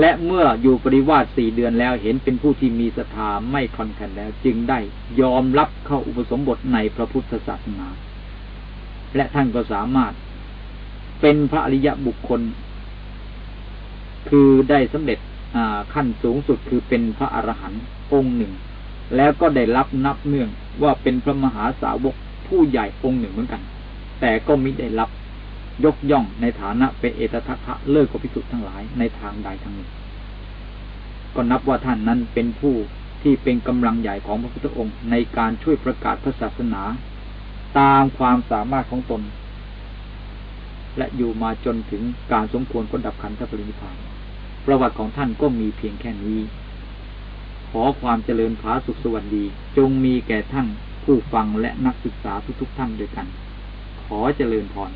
[SPEAKER 1] และเมื่ออยู่ปริวาสสี่เดือนแล้วเห็นเป็นผู้ที่มีศรัทธาไม่คอนแคนแล้ว จึงได้ยอมรับเข้าอุปสมบทในพระพุทธศาสนา และท่านก็สามารถเป็นพระอริยบุคคล คือได้สำเร็จขั้นสูงสุดคือเป็นพระอรหันต์องค์หนึ่ง แล้วก็ได้รับนับเนื่องว่าเป็นพระมหาสาวกผู้ใหญ่องค์หนึ่งเหมือนกัน แต่ก็มิได้รับ ยกย่องในฐานะเป็นเอตทัคคะเลิกกับพิสุทธ์ทั้งหลายในทางใดทางหนึ่ง ก็นับว่าท่านนั้นเป็นผู้ที่เป็นกำลังใหญ่ของพระพุทธองค์ ในการช่วยประกาศพระศาสนา ตามความสามารถของตน และอยู่มาจนถึงการสมควรก็ดับขันธปรินิพพานประวัติของท่านก็มีเพียงแค่นี้ ขอความเจริญผาสุขสวัสดี จงมีแก่ท่านผู้ฟังและนักศึกษาทุกๆท่านด้วยกัน ขอเจริญพร